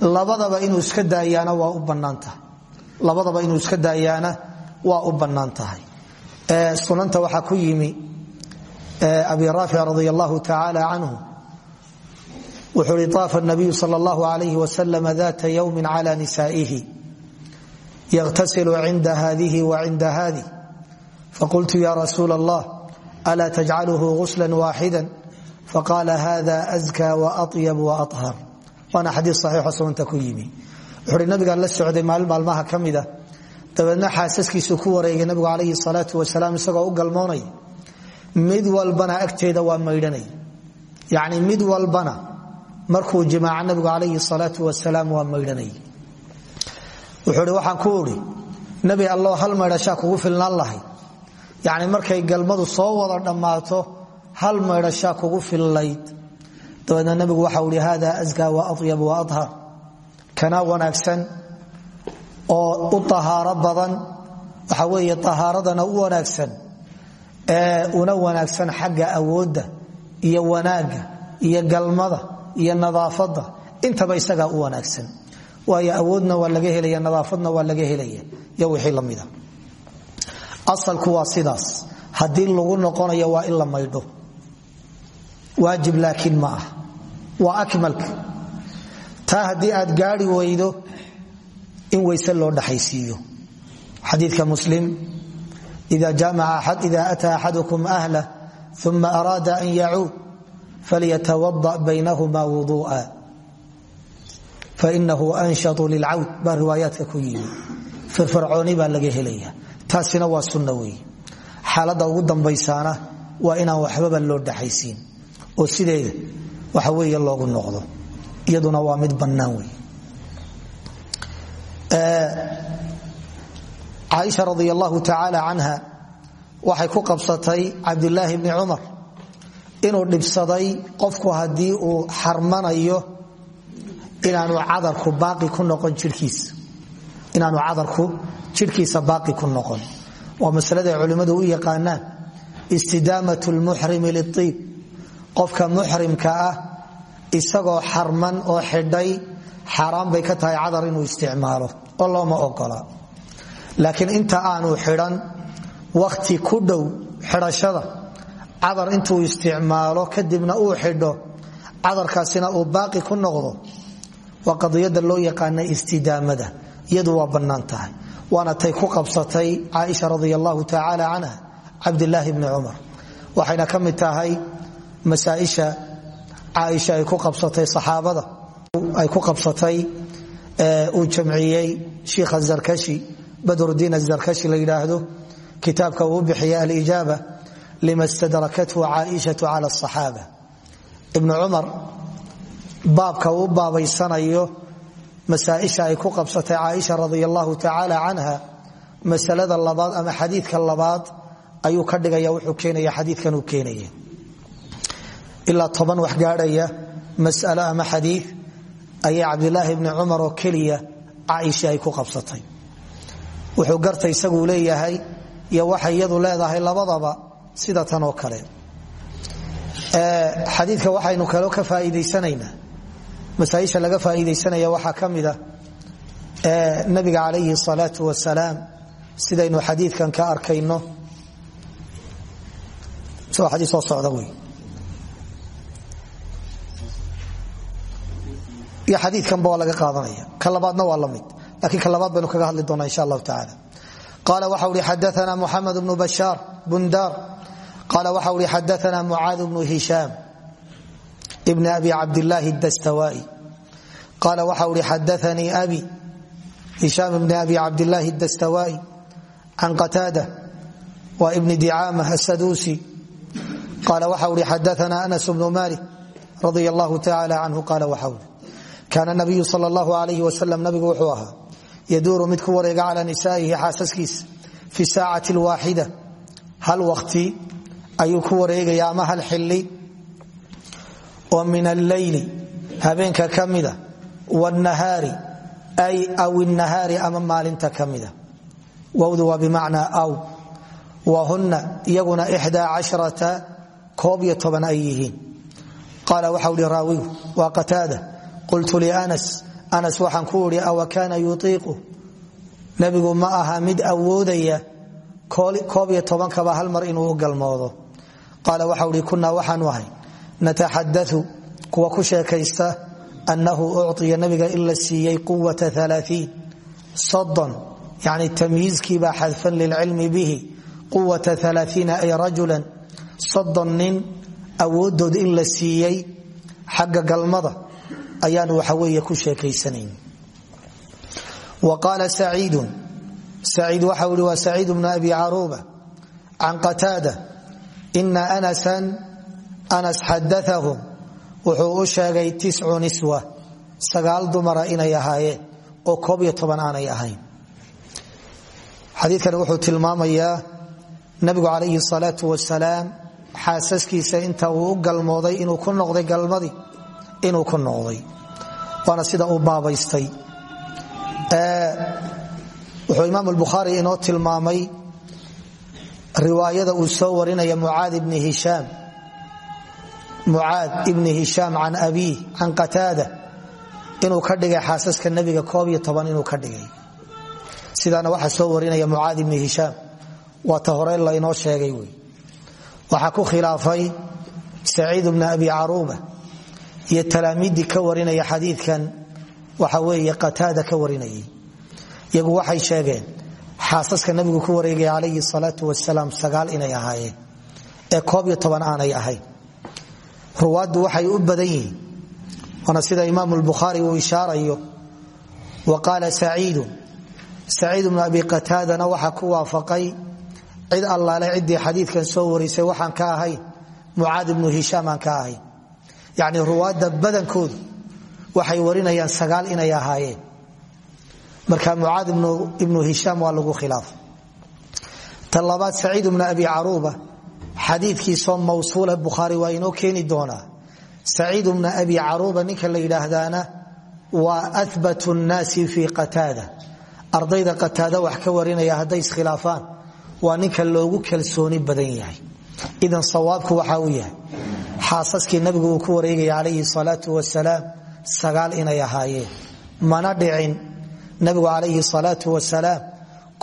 Labadaba inuu iska daayaana waa u bannaantahay labadaba inuu iska daayaana waa u bannaan tahay. Sunanta waxaa ku yimi abi raafic radi allahu tacaala wuxuu hi طaafa الnabiyu salى اllahu عalayh waslm data ywmi clى nisaa'ihi yغtasilu cinda hadihi wacinda hadih faqultu ya rasuul اllah alaa tajcalhu gusla waaxida faqala hada أzkى وaطyb وaطhar waana xadii صaxiixo sunanta ku yimi wuxuu hi nabigaan la socday maalin maalmaha ka mida dabeedna xaasaskiisu ku wareegay nabigu calayhi الsalaaةu wasalaam isagoo u galmoonaya mid walbana agteeda waa maydhanay yani mid walbana markuu jimaaca nabigu calayhi salaau wasalaam waa maydhanay. Wuxuu hi waxaan ku idhi nebi alloo hal maydhashaa kugu filnaan yacni markay galmadu soo wada dhammaato hal maydhashaa kugu fillayd dabeedna nebigu waxau ihi hada askaa wa atyab wa adhar. Kanaa wanaagsan oo u tahaaro badan waxa weeye tahaaradana u wanaagsan ee una wanaagsan xagga awoodda iyo wanaagga iyo galmada iyo nadaafada intaba isagaa u wanaagsan. Waayo awoodna waa laga helaya nadaafadna waa laga helaya. Iyo wixii lamida asalku waa sidaas. Haddii lagu noqonayo waa in la maydho. Waajib laakiin ma ah. Waa akmalka. Taa aad gaari weydo in weyse loo dhaxaysiiyo. Xadiika muslim ida ataa axadukum ahlah uma araada an yacuud falytawada baynahuma wuduua fainahu anshatu lilcawd baa riwaayaadka ku yimi firfircooni baa laga helaya taasina waa sunna wey xaalada ugu dambaysaana waa inaan waxbaba loo dhaxaysiin oo sideeda waxa weeye loogu noqdo iyaduna waa mid bannaan wey caaisha radi allahu inuu dhibsaday qofku haddii uu xarmanayo inaanu cadarku baaqi ku noqon jirkiisa. Inaanu cadarku jidhkiisa baaqi ku noqon. Waa masaladay culimmadu u yaqaanaan istidaamat lmuxrimi liiib qofka muxrimka ah isagoo xarman oo xidhay xaaraan bay ka tahay cadar inuu isticmaalo oo looma ogola. Laakiin inta aanu xidhan wakhti ku dhow xidhashada cadar intuu isticmaalo kadibna uu xidho cadarkaasina uu baaqi ku noqdo. Waa qadiyada loo yaqaana istidaamada iyadu waa bannaan waana tay ku qabsatay caaisha radi allahu tacaala canha cabdilaahi bni waxayna ka tahay masaaisha caaisha ay ku qabsatay saxaabada. Ay ku qabsatay uu jamciyey shiikha zarkashi badrudiin azarkashi la yidhaahdo. Kitaabka uu bixiya alijaaba lima stadrakathu caaishatu cala asaxaaba ibnu cumar baabka uu baabaysanayo masaaisha ay ku qabsatay caaisha radi allahu tacaala canha masalada labaad ama xadiidka labaad ayuu ka dhigaya wuxuu keenaya xadiidkan uu keenaya ilaa toban wax gaadhaya mas'alo ama xadiid ayay cabdilaahi bni cumar oo keliya caaisha ay ku qabsatay wuxuu garta isaguu leeyahay iyo waxay sida tan oo kale xadiidka waxaynu kaloo ka faaiidaysanaynaa. Masaaisha laga faaiidaysanaya waxaa ka mida nabiga calayhi salaau wasalaam sidaynu xadiidkan ka arkayno. Isagoo xadii soo socda wey. Iyo xadiidkanba waa laga qaadanaya. Ka waa la mid. Lakiin ka kaga hadli doonaa insha allahu tacaala qaala waxa uhi xadaana muxamed bnu bashaar bundaar qaala waxa uhi xadaana mucaad bnu hishaam bn abi cabdilaahi dastawai qaala waxa uhi xadaanii abi hishaam bni abi cabdilaahi dastawai can qataada wa ibni dicaama asaduusi qaala waxa uhi xadaana anas bnu malik radi allahu taala canhu qaala waxa uhi kaana nabiyu sal allahu alayh wasalam nabigu wuxuu ahaa yaduuru mid ku wareega cala nisaa'ihi xaasaskiisa fi saacati lwaaxida hal waqti ayuu ku wareegaya ama hal xili oo min alleyli habeenka ka mida wnahaari ay aw nahaari ama maalinta ka mida wowdu waa aw. Wahunna iyaguna ixdaa casharata koob iyo toban ay yihiin. Qaala waxau hi raawigu qultu lianas anas waxaan ku idhi awa kaana yutiiqu nebigu ma aha mid awoodaya koob iyo tobankaba hal mar inuu qaala waxau hi kunaa waxaanu ahay. Nataxadau kuwa ku sheekaysta annahu ucطiya nabiga in la siiyey quwata yani tamyiizkiibaa xadfan lilcilmi bihi quwata aaaiina ay rajulan soddon nin awoodood in la siiyey xagga galmada ayaanu waxaweeye ku sheekaysanayn. Wa qaala saciidun saciid waxau ihi waa saciid bnu abi caruuba can qataada ina anasan anas xadaahum wuxuu u sheegay tiscu niswa sagaal dumara inay ahaayeen oo koob iyo toban aanay ahayn. Xadiikani wuxuu tilmaamayaa nabigu calayhi salaau wasalaam xaasaskiisa inta uu u galmooday inuu ku noqday galmadii inuu ku noqday. Waana sida uu baabaystay. Wuxuu imaam riwaayada uu soo warinaya mucaad ibni hishaam mucaad ibni hishaam can abiih can qataada inuu ka dhigay xaasaska nebiga koob iyo toban inuu ka dhigay. Sidaana waxaa soo warinaya mucaad ibni hishaam waa ta hore laynoo sheegay wey. Waxaa ku khilaafay saciid bna abi caruuba iyo talaamiiddii ka warinaya xadiidkan. Waxa weeye qataada ka warinayay. Iyagu waxay sheegeen xaasaska nabigu ku wareegaya calayhi salaau wasalaam sagaal inay ahaayeen ee koob iyo toban aanay ahayn. Ruwaaddu waxay u badan yihiin sida imaam lbukhaari uu ishaarayo wa qaala saciidu saciid bnu abi qataadana waxaa ku waafaqay cid allaale ciddii xadiidkan soo warisay waxaan ka ahayn mucaad ibnu hishaam aan ka ahayn yacni ruwaadda badankoodu waxay warinayaan sagaal inay ahaayeen marka mucaad ibnu hishaam waa lagu khilaafay ta labaad saciid bnu abi caruuba xadiikiisoo mawsuula bukhaari waa inoo keeni doonaa saciid bna abi caruuba ninka la yidhaahdaana waa abat nnaasi fii qataada. Ardayda qataada wax ka warinaya hadday iskhilaafaan waa ninka loogu kalsooni badan yahay. Idan sawaabku waxa uu yahay xaasaskii nabigu ku wareegaya calayhi salaatu wasalaam sagaal inay ahaayeen. Mana dhicin nabigu calayhi salaatu wasalaam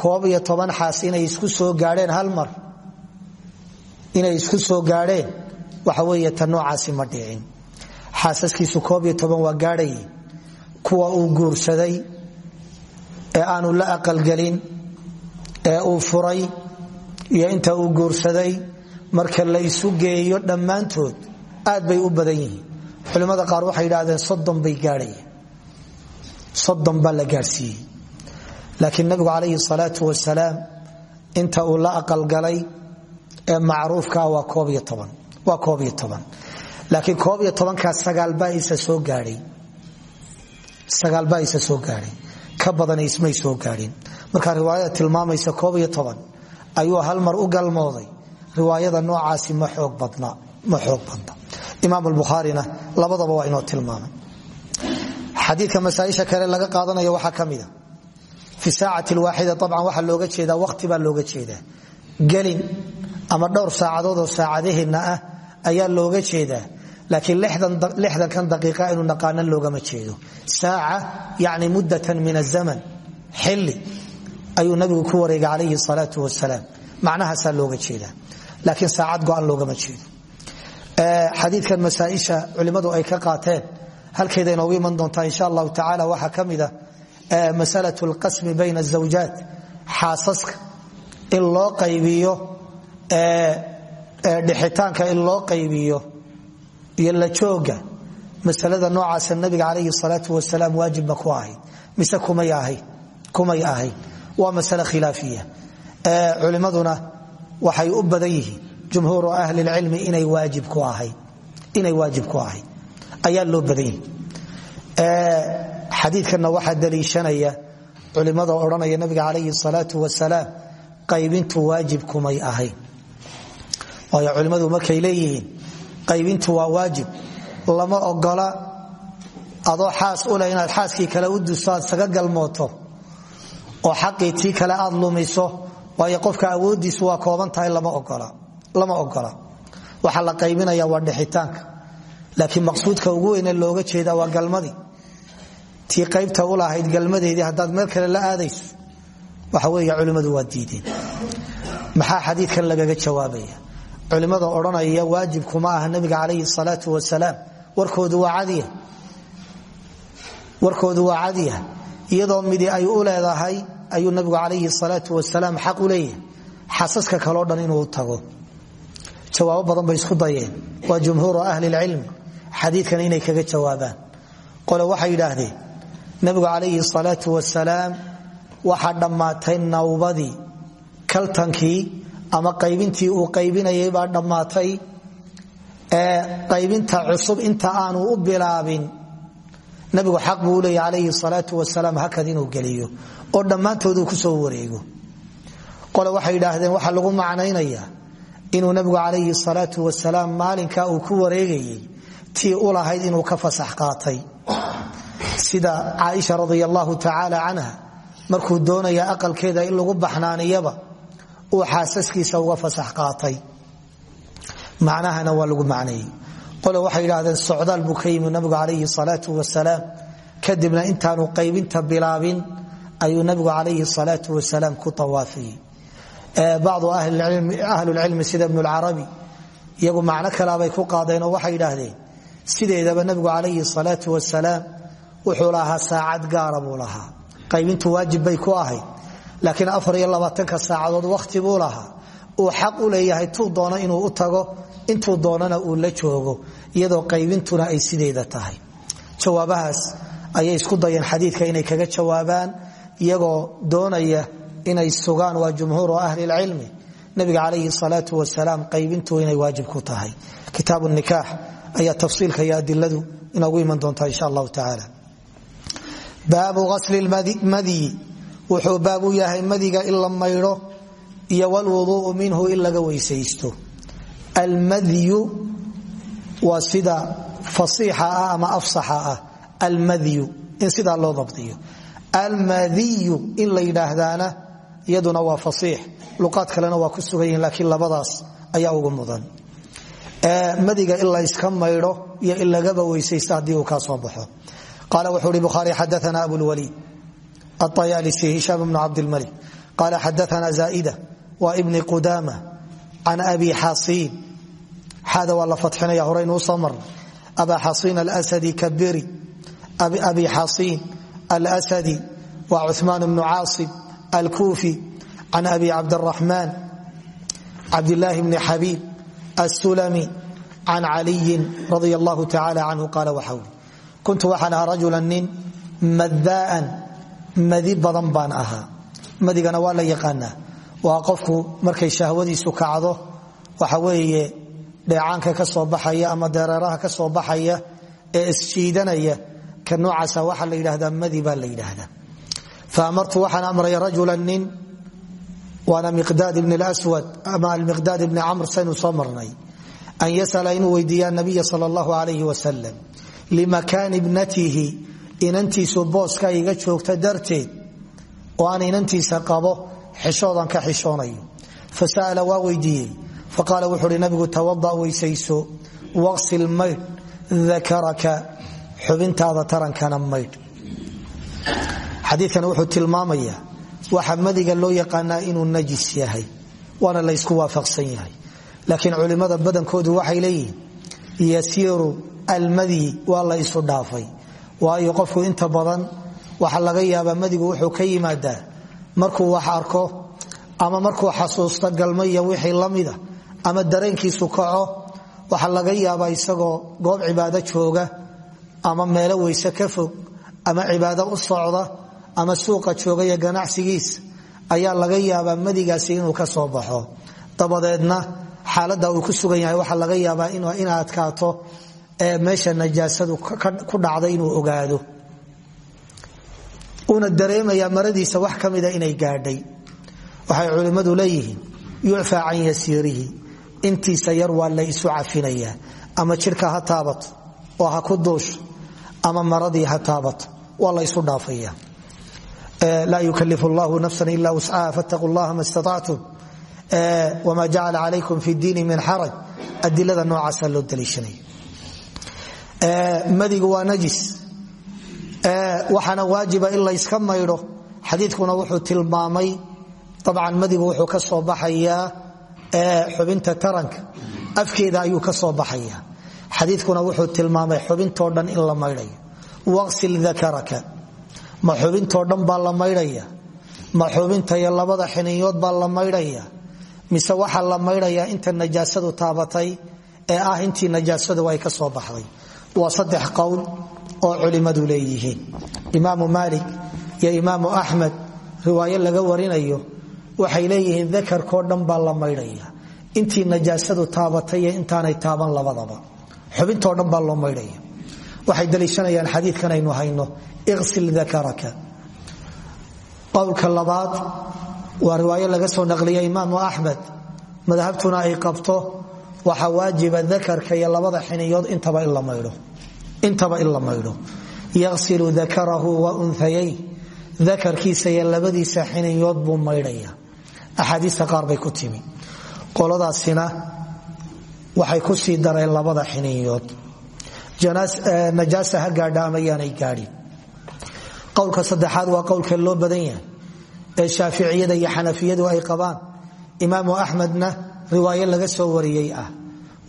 koob iyo toban xaas isku soo gaadheen hal mar inay isku soo gaadheen. Waxa weeye ta noocaasi ma dhicin. Xaasaskiisu koob iyo toban waa gaadhaye kuwa uu guursaday ee aanu la aqalgelin ee uu furay iyo inta uu guursaday marka la isu geeyo dhammaantood aad bay u badan yihiin. Culimmada qaar waxay yidhaahdeen soddon bay gaadhayeen soddon baa la gaadhsiiyey laakiin nabigu calayhi salaatu wasalaam inta uu la aqalgalay ee macruufkaa waa koob iyo toban. Laakiin koob iyo tobankaa sagaalbaa isa soo gaadhay sagaalbaa isa soo gaadhay ka badan ismay soo riwaayada tilmaamaysa koob iyo toban ayuu hal mar u galmooday. Riwaayada noocaasi ma xoog badna imaam albukhaarina labadaba waa inoo tilmaamay xadiidka masaaisha kale laga qaadanaya waxaa ka mida fi saacati lwaaxida abcan waxaa looga jeedaa waqti looga jeedaa. Gelin ama dhowr saacadood oo saacadaheenna ah ayaa looga jeedaa. Laakiin lixdankan daqiiqa inu naqaana loogama jeedo. Saaca yani muddatan min azaman xilli ayuu nabigu ku wareegay calayhi salaatu wasalaam macnahaasaa looga jeedaa. Laakiin saacad go-an loogama jeedo. Xadiidkan masaaisha culimmadu ay ka qaateen halkeeda inoogu iman doontaa insha allahu tacala waxaa ka mida masala lqasmi bayna azawjaat xaasaska in loo qaybiyo dhixitaanka in loo qaybiyo iyo la jooga masalada noocaasa nabiga calayhi salaatu wasalaam waajibba ku ahayd. Mise kumay ahayd waa masale khilaafiya. Culimmaduna waxay u badan yihiin jumhuuru ahli lcilmi inay waajib ku ahayd ayaa loo badan xadiikana waxaa daliishanaya culimada odhanaya nabiga calayhi salaatu wasalaam qaybintu waajib kumay ahayn. Waayo culimmadu markay leeyihiin qaybintu waa waajib. Lama ogola adoo xaas u leh inaad xaaskii kale u dusto saga galmooto oo xaqii kale aad lumiso waayo qofka awoodiisu waa kooban tahay lama ogola. Waxaa la qaybinaya waa dhixitaanka laakiin maqsuudka ugu weyne looga jeeda waa galmadii. Tii qaybta u lahayd galmadeedii haddaad meel kale la aadayso waxa weeye culimmadu waa diideen. Maxaa xadiidkan lagaga jawaabaya? Culimmada odhanaya waajib kuma aha nabiga calayhi salaatu wasalaam. Warkoodu waa cadiya. Iyadoo midi ay u leedahay ayuu nabigu calayhi salaatu wasalaam xaq u leeyahay. Xasaska kaleo dhan inuu tago. Jawaabo badan bay isku dayeen. Waa jumhuuru ahli lcilmi xadiikan inay kaga jawaabaan. Qole waxay yidhaahdeen nabigu calayhi salaatu wasalaam waxaa dhammaatay nawbadii kaltankii ama qaybintii uu qaybinayay baa dhammaatay ee qaybinta cusub inta aanu u bilaabin. Nabigu xaq buu leeya calayhi salaatu wasalaam hakad inuu geliyo oo dhammaantooduu ku soo wareego. Qole waxay yidhaahdeen waxaa lagu macnaynaya inuu nabigu calayhi salaatu wasalaam maalinka uu ku wareegayey tii u lahayd inuu ka fasax qaatay. Sida caaisha radi allahu tacaala canha markuu doonaya aqalkeeda in lagu baxnaaniyaba uu xaasaskiisa uga fasax qaatay. Macnahana waa lagu macneeyey. Qole waxay yidhaahdeen socdaal buu ka yimi salaatu wasalaam kadibna intaanu qaybinta bilaabin ayuu nabigu calayhi salaatu wasalaam ku tawaafiyey. Bacdu ahlulcilmi sida ibnu lcarabi iyagu macno kalabay ku qaadeenoo waxay yidhaahdeen sideedaba nabigu calayhi salaatu wasalaam wuxuu lahaa saacad gaara buu lahaa. Qaybintu waajib bay ku ahayd laakiin afar iyo labaatanka saacadood wakhti buu lahaa. Uu xaq u leeyahay tuu doono inuu u tago intuu doonana uu la joogo iyadoo qaybintuna ay sideeda tahay. Jawaabahaas ayay isku dayeen xadiidka inay kaga jawaabaan iyagoo doonaya inay sugaan waa jumhuuru ahli lcilmi nabiga calayhi salaatu wasalaam qaybintu inay waajib ku tahay. Kitaabu nikaax ayaa tafsiilka iyo adiladu inoogu iman doontaa insha allahu tacaala. Baabu asli madyi wuxuu baab u yahay madiga in la maydho iyo wlwuduuu minhu in laga weysaysto. Almadyu waa sida ah ama afsaxa ah. Almadyu in sidaa loo dabdiyo. Almadiyu in la yidhaahdaana iyaduna waa fasiix. Luqaad kalena waa ku sugan yihiin laakiin labadaas ayaa ugu mudan madiga in la yska maydho iyo in lagaba weysaysta uu kaa soo baxo. Qaala wuxuu hi bukhaari xadaana abulwaliid aayaalisi hishaam bnu cabdilmalik qaala xadaana zaa'ida wa ibni qudaama can abi xasiin xaada waa la fatxinaya horeynuu soo marnay. Aba xasiin alsadi kabiri abi xasiin alsadi wa cuثmaan bnu caasib alkuufi can abi cabdiraxmaan cabdilaahi bni xabiib asulami can caliyin radi allahu tacala canhu qaala waxau kuntu waxaan ahaa rajula nin madaan madi badan baan ahaa madigana waa la yaqaanaa waa qofku markay shahwadiisu kacdo waxa weeye dheecaanka ka soo baxaya ama dereeraha ka soo baxaya ee isjiidanaya ka noocaasa waxaa waana miqdaad ibn lswad ama almiqdaad ibni camr saynu soo marnay an yasala inuu weydiiya nabiya sal allahu alayh wasalam limakaani ibnatihi inantiisu booska iga joogta darteed oo aan inantiisa qabo xishoodan ka xishoonayo. Fasa'ala waa weydiiyey. Faqaala wuxuu uhi nabigu tawada weysayso waqsil maydh dakaraka xubintaada tarankana maydh. Xadiikani wuxuu waxa madiga loo yaqaanaa inuu najis yahay waana laysku waafaqsan yahay. Laakiin culimmada badankoodu waxay leeyihiin yasiiru almadyi waa la isu dhaafay. Waayo qofku inta badan waxa laga yaabaa madigu wuxuu ka yimaadaa markuu wax arko ama markuu xasuusto galma iyo wixii lamida ama dareenkiisu kaco waxa laga yaabaa isagoo goob cibaado jooga ama meelo weyse ka fog ama cibaado u socda ama suuqa jooga iyo ganacsigiisa ayaa laga yaabaa madigaasi inuu ka soo baxo. Dabadeedna xaalada uu ku sugan yahay waxaa laga yaabaa ina adkaato meesha najaasadu ku dhacday inuu ogaado. Una dareemaya maradiisa wax ka inay gaadhay. Waxay culimmadu leeyihiin yucfaa can yasiirihi intiisa yar waa la isu cafinayaa ama jirka ha taabato oo ha ku duusho ama maradii ha taabato waa la isu dhaafaya laa yukalifu llahu nafsan ila wuscaha fattaquu llaha ma istaactum wma jacala calaykum fi diini min xaraj adilada noocaasa loo daliishanaya madigu waa najis. Waxaana waajiba in layska maydho. Xadiikuna wuxuu tilmaamay. Abcan madigu wuxuu ka soo baxayaa xubinta taranka. Afkeeda ayuu ka soo baxaya xadiikuna wuxuu tilmaamay xubintoo dhan in la maydhayo. Waqsil dakaraka ma xubintoo dhan baa la maydhaya. Ma xubinta iyo labada xiniyood baa la maydhaya. Mise waxaa la maydhayaa inta najaasadu taabatay ee ah intii najaasadu ay ka soo baxday. Waa saddex qowl oo culimmadu leeyihiin. Imaamu maalik iyo imaamu axmed riwaayo laga warinayo waxay leeyihiin dakarkoo dhan baa la maydhaya. Intii najaasadu taabatay intaanay taaban labadaba. Xubintoo dhan baa loo maydhaya waxay daliishanayaan xadiidkan aynu hayno iqsil dakaraka. Qowlka labaad waa riwaayo laga soo naqliya imaamu axmed. Madhabtuna ay qabto waxaa waajiba dakarka iyo labada xiniyood intaba in la maydho yaqsilu dakarahu wa unyayay dakarkiisa iyo labadiisa xiniyood buu maydhaya. Axaadiista qaar bay ku timi. Qoladaasina waxay ku sii dareen labada xiniyood najaasa ha gaadha ama yaanay gaadhin qowlka saddexaad waa qowlka loo badan yahay. Ee shaaficiyada iyo xanafiyadu ay qabaan imaamu axmedna riwaayo laga soo wariyey ah.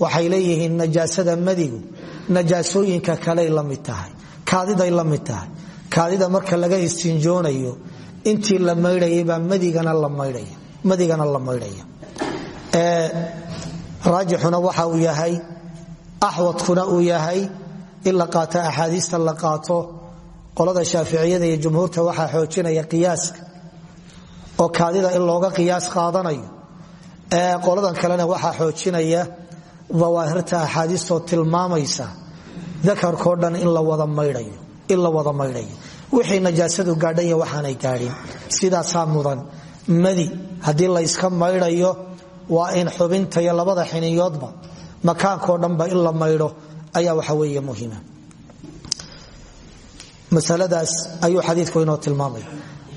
Waxay leeyihiin najaasada madigu najaasooyinka kaley la mid tahay kaadiday la mid tahay. Kaadida marka laga istinjoonayo intii la maydhayaybaa madigana la maydhaya raajixuna waxa uu yahay axwadkuna uu yahay in la qaato axaadiista la qaato qolada shaaficiyada iyo jumhuurta waxaa xoojinaya qiyaaska oo kaadida in looga qiyaas qaadanayo qoladan kalena waxaa xoojinaya dawaahirta axaadiistoo tilmaamaysa dakarkao dhan in la wada maydhayo wixii najaasadu gaadhanya waxaanay gaadhin sidaasaa mudan madi haddii layska maydhayo waa in xubinta labada xiniyoodba makaankao dhanba in la maydho ayaa waxa weeye muhiima masaladaas ayuu xadiidku inoo tilmaamaya.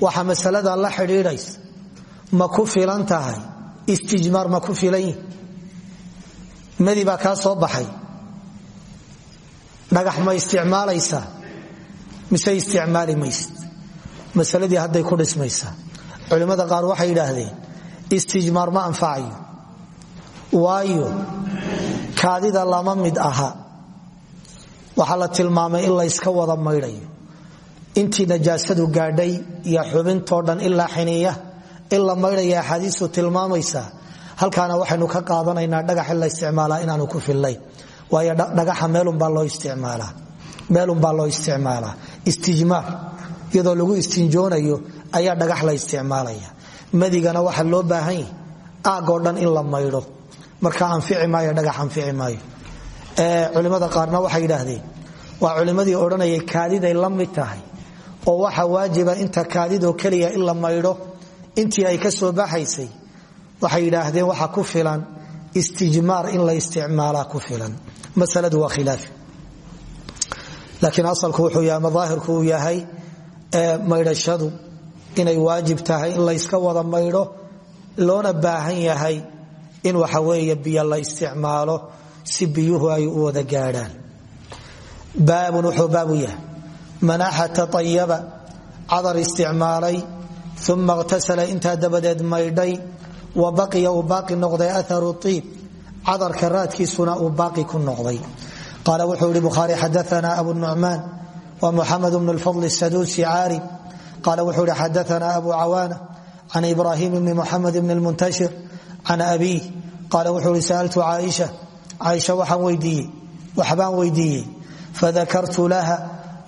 Waxa masalada la xidhiidhays ma ku filan tahay istijmaar ma ku filan yihi madi soo baxay. Dhagax ma isticmaalaysaa mise isticmaali maysid. Masaladii hadday ku dhismaysaa culimmada qaar waxay yidhaahdeen istijmaar ma anfacayo waayo kaadida lama mid aha. Waxaa la tilmaamay in layska wada maydhayo. Intii najaasadu gaadhay iyo xubintoo dhan ilaa xiniya in la maydhaya axaadiistu tilmaamaysaa halkaana waxaynu ka qaadanaynaa dhagax in la isticmaalaa inaanu ku fillayn waayo dhagaxa meelunbaa loo isticmaalaa. Istijmaar iyadoo lagu istinjoonayo ayaa dhagax la isticmaalaya. Madigana waxa loo baahan yahi aagoo in la maydho marka anfici maayo dhagax anfici maayo. Culimada qaarna waxay yidhaahdeen waa culimmadii odhanayay kaadiday la mid tahay oo waxa waajiba inta kaadidoo keliya in la maydho intii ay ka soo baxaysay. Waxay yidhaahdeen waxa ku filan istijmaar in la isticmaalaa ku filan. Masaladu waa khilaafi. Laakiin asalku wuxuu yahay madaahirku uu yahay maydhashadu inay waajib tahay in layska wada maydho loona baahan yahay in waxa weeye biyo la isticmaalo si biyuhu ay u wada gaadhaan. Baabun wuxuu baabu yahay. Man axata ayaba cadar isticmaalay uma iqtasala intaa dabadeed maydhay wa baqiya uu baaqi noqday aharu iib cadarka raadkiisuna uu baaqi ku noqday. Qaala wuxuu yihi bukhaari xadaana abu nucmaan wa muxamed bnu lfadl saduusi caari. Qaala wuxuu yihi xadaana abu cawaana can ibrahim bni muxamed bni lmuntashir can abiih qaala wuxuu yihi sa'altu caaisha caaisha waxaan weydiiyey waxbaan weydiiyey fadakartu laha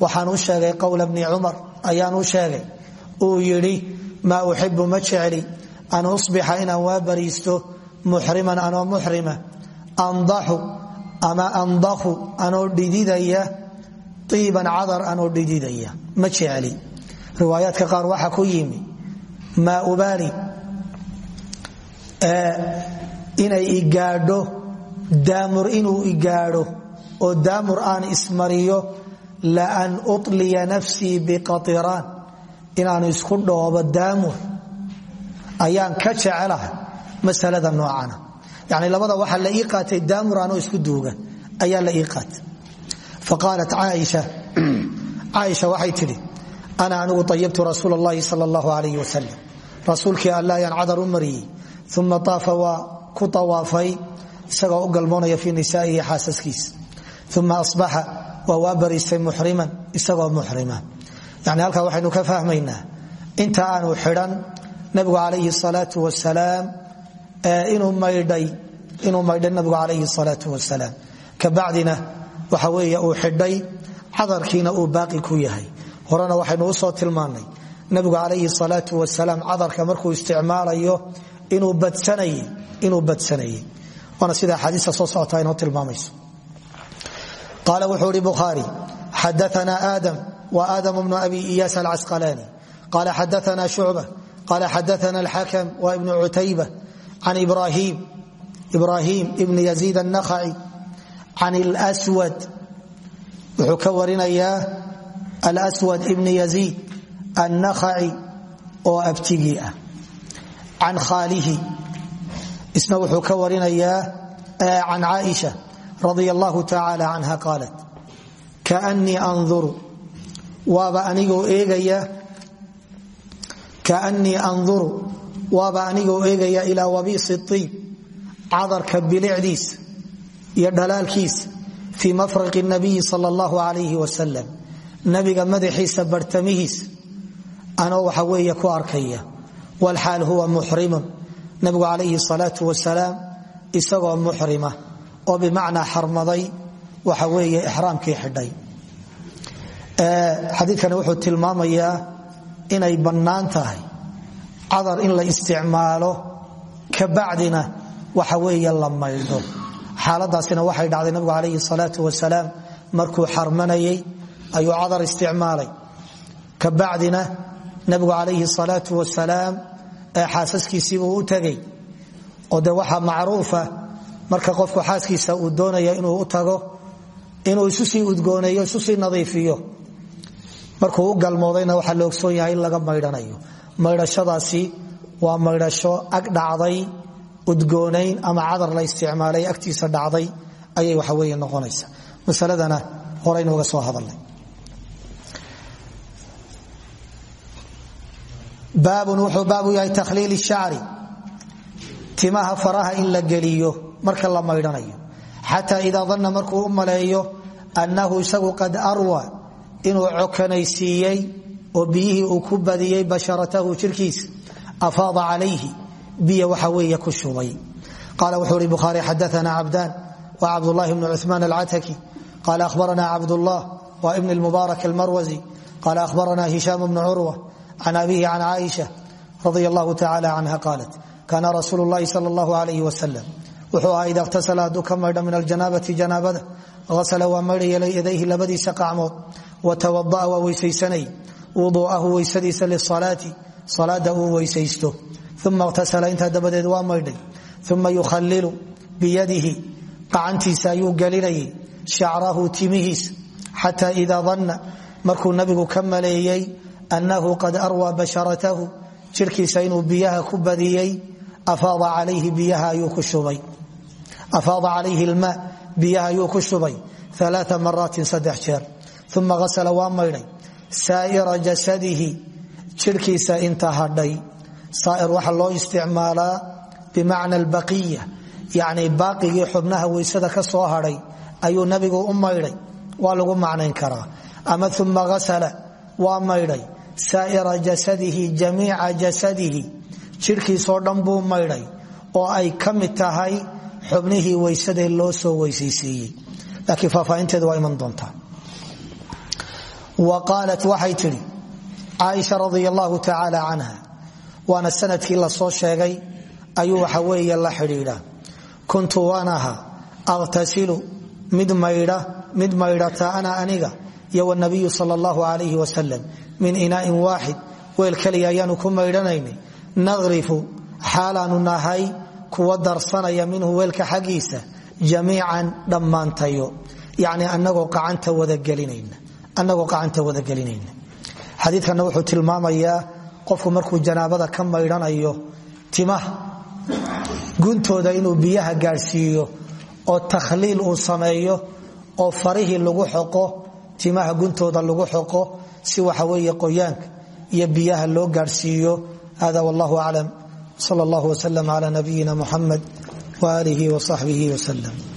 waxaan u sheegay qowla bni cumar ayaan u sheegay uu yidhi maa uxibu ma jecli an usbixa inaan waa bariisto muxriman anoo muxrima andaxu ama andaxu anoo dhididaya iiban cadar anoo dhididaya ma inay igaadho daamur inuu igaadho oo daamur aan ismariyo laan uliya nafsii biqairaan inaanu isku dhoobo daamur ayaan ka jecelaha masalada noocana. Yani labada waxaa la ii daamur anoo isku duuga ayaa la ii qaatay. Faqaalat caaisha waxay tidhi ana anigu ayibtu rasuul اllahi sal اllahu alayh wasalam rasuulkii alla ayaan cadar uma aafa waa ku awaafay isagoo u galmoonaya fii nisaa'ihi xaasaskiisa uma asbaxa waa waa bariistay muxriman isagoo muxrima. Yani halkaa waxaynu ka fahmaynaa inta aanu xidhan nabigu calayhi salaau wasalaam inuu maydhay nabigu calayhi salaau wasalaam kabacdina waxa weeye uu xidhay cadarkiina uu baaqi ku yahay. Horena waxaynu u soo tilmaannay nabigu calayhi salaau wasalaam cadarka markuu isticmaalayo inuu badsanayey waana sida axaadiista soo socota inoo tilmaamayso. Qaala wuxuu ihi bukhaari xadaana aadam wa aadam bnu abi iyaas alcasqalaani qala xadaana shucba qala xadaana alxakam wa ibnu cutayba can ibrahim ibrahim ibn yaziid annakhaci can lswad wuxuu ka warinayaa alswad ibn yaziid annakhaci oo abtigii ah can khaalihi isna wuxuu ka warinayaa can caaisha radia allahu tacaala canha qaalat kaanii anduru waaba anigoo eegaya kaanii anduru waaba anigoo eegaya ilaa wabiisi iib cadarka bilicdiisa iyo dhalaalkiisa fii mafraqi nabiyi sal allahu alayhi wasalam nabiga madaxiisa bartamihiisa anoo waxa weeye ku arkaya walxaal huwa muxrimun nabigu calayhi salaau wasalaam isagoo muxrima oo bimacnaa xarmaday waxa weeye ixraamkii xidhay. Xadiikani wuxuu tilmaamayaa inay bannaan tahay cadar in la isticmaalo kabacdina waxa weeye la waxay dhacday nabigu calayhi salaau wasalaam markuu xarmanayay ayuu cadar isticmaalay. Kabacdina nabigu calayhi salaau wasalaam ee xaasaskiisiibuu u tegay oo de waxaa macruufa marka qofku xaaskiisa uu doonaya inuu u tago inuu isu sii udgooneeyo isu sii nadiifiyo. Markuu u galmoodayna waxaa la ogsoon yahay laga maydhanayo. Maydhashadaasi waa maydhasho ag dhacday udgoonayn ama cadar la isticmaalay agtiisa dhacday ayay waxa weeye noqonaysa. Masaladana horaynuga soo hadalnay baabun wuxuu baabu yahay takhliil shacri timaha faraha in la geliyo marka la maydhanayo. Xataa idaa danna markuu u maleeyo annahu isagu qad arwa inuu cokanaysiiyey oo biyihii uu ku badiyey basharatahu jirkiisa afaada calayhi biyo waxa weeye ku shubay qaala wuxuu hi bukhaari xadaana cabdaan wa cabdulahi bnu cuثmaan alcataki qala ahbarana cabdullah wa ibn mubaarak almarwazi. Qala ahbarana hishaam bnu curwa can abihi can caaisha radi allahu tacala canha qaalat kaana rasuulu llahi sal allahu alayh wasalam wuxuu ahaa ida ikhtasala hadduu ka maydha min aljanaabati janaabada hasala waa maydhaya yadayhi labadiisa qacmood watawadaa waa weysaysanay wuduuahu weysadiisa lisalaati salaada uu weysaysto uma ikhtasala intaa dabadeed waa maydhay uma yukhalilu biyadihi qacantiisa ayuu gelinayay shacrahu timihiisa markuu nabigu ka maleeyey annahu qad arwaa basharatahu jirkiisa inuu biyaha ku badiyey afaada calayhi lmaa biyaha ayuu ku shubay aa maraatin saddex jeer uma hasala waa maydhay saa'ira jasadihi jirkiisa inta hadhay saa'ir waxaa loo isticmaalaa bimacna albaqiya yacni baaqigii xubnaha weysada ka soo hadhay ayuu nabigu u maydhay waa lagu macnayn karaa ama uma hasala waa saa'ira jasadihi jamiica jasadihi jirhkiisoo dhan buu maydhay oo ay ka mid tahay xubnihii weysadee loo soo weysaysiiyey laakiin faahfaahinteedu waa iman doontaa wa qaalat waxay tidhi caaisha radia allahu tacaala canha waana sannadkii la soo sheegay ayuu waxa weeye la xidhiidha kuntu waan ahaa aqhtasilu mid maydha mid maydhata ana aniga iyo sal allahu alayhi wasalam min inaain waaxid weel keliya ayaanu ku maydhanaynay. Naqrifu xaalaanu nahay kuwa darsanaya minhu weelka xaggiisa jamiican dhammaantayo. Yacni anagoo gacanta wada gelinayna xadiidkana wuxuu tilmaamayaa qofku markuu janaabada ka maydhanayo timaha guntooda inuu biyaha gaadhsiiyo oo takhliil uu sameeyo oo farihii lagu xoqo timaha guntooda lagu xoqo si waxa weeye qoyaanka iyo biyaha loo gaadhsiiyo. Hada wallahu aclam. Sal allah wslm cla nabiyina muxamed waaalihi wsaxbihi wslm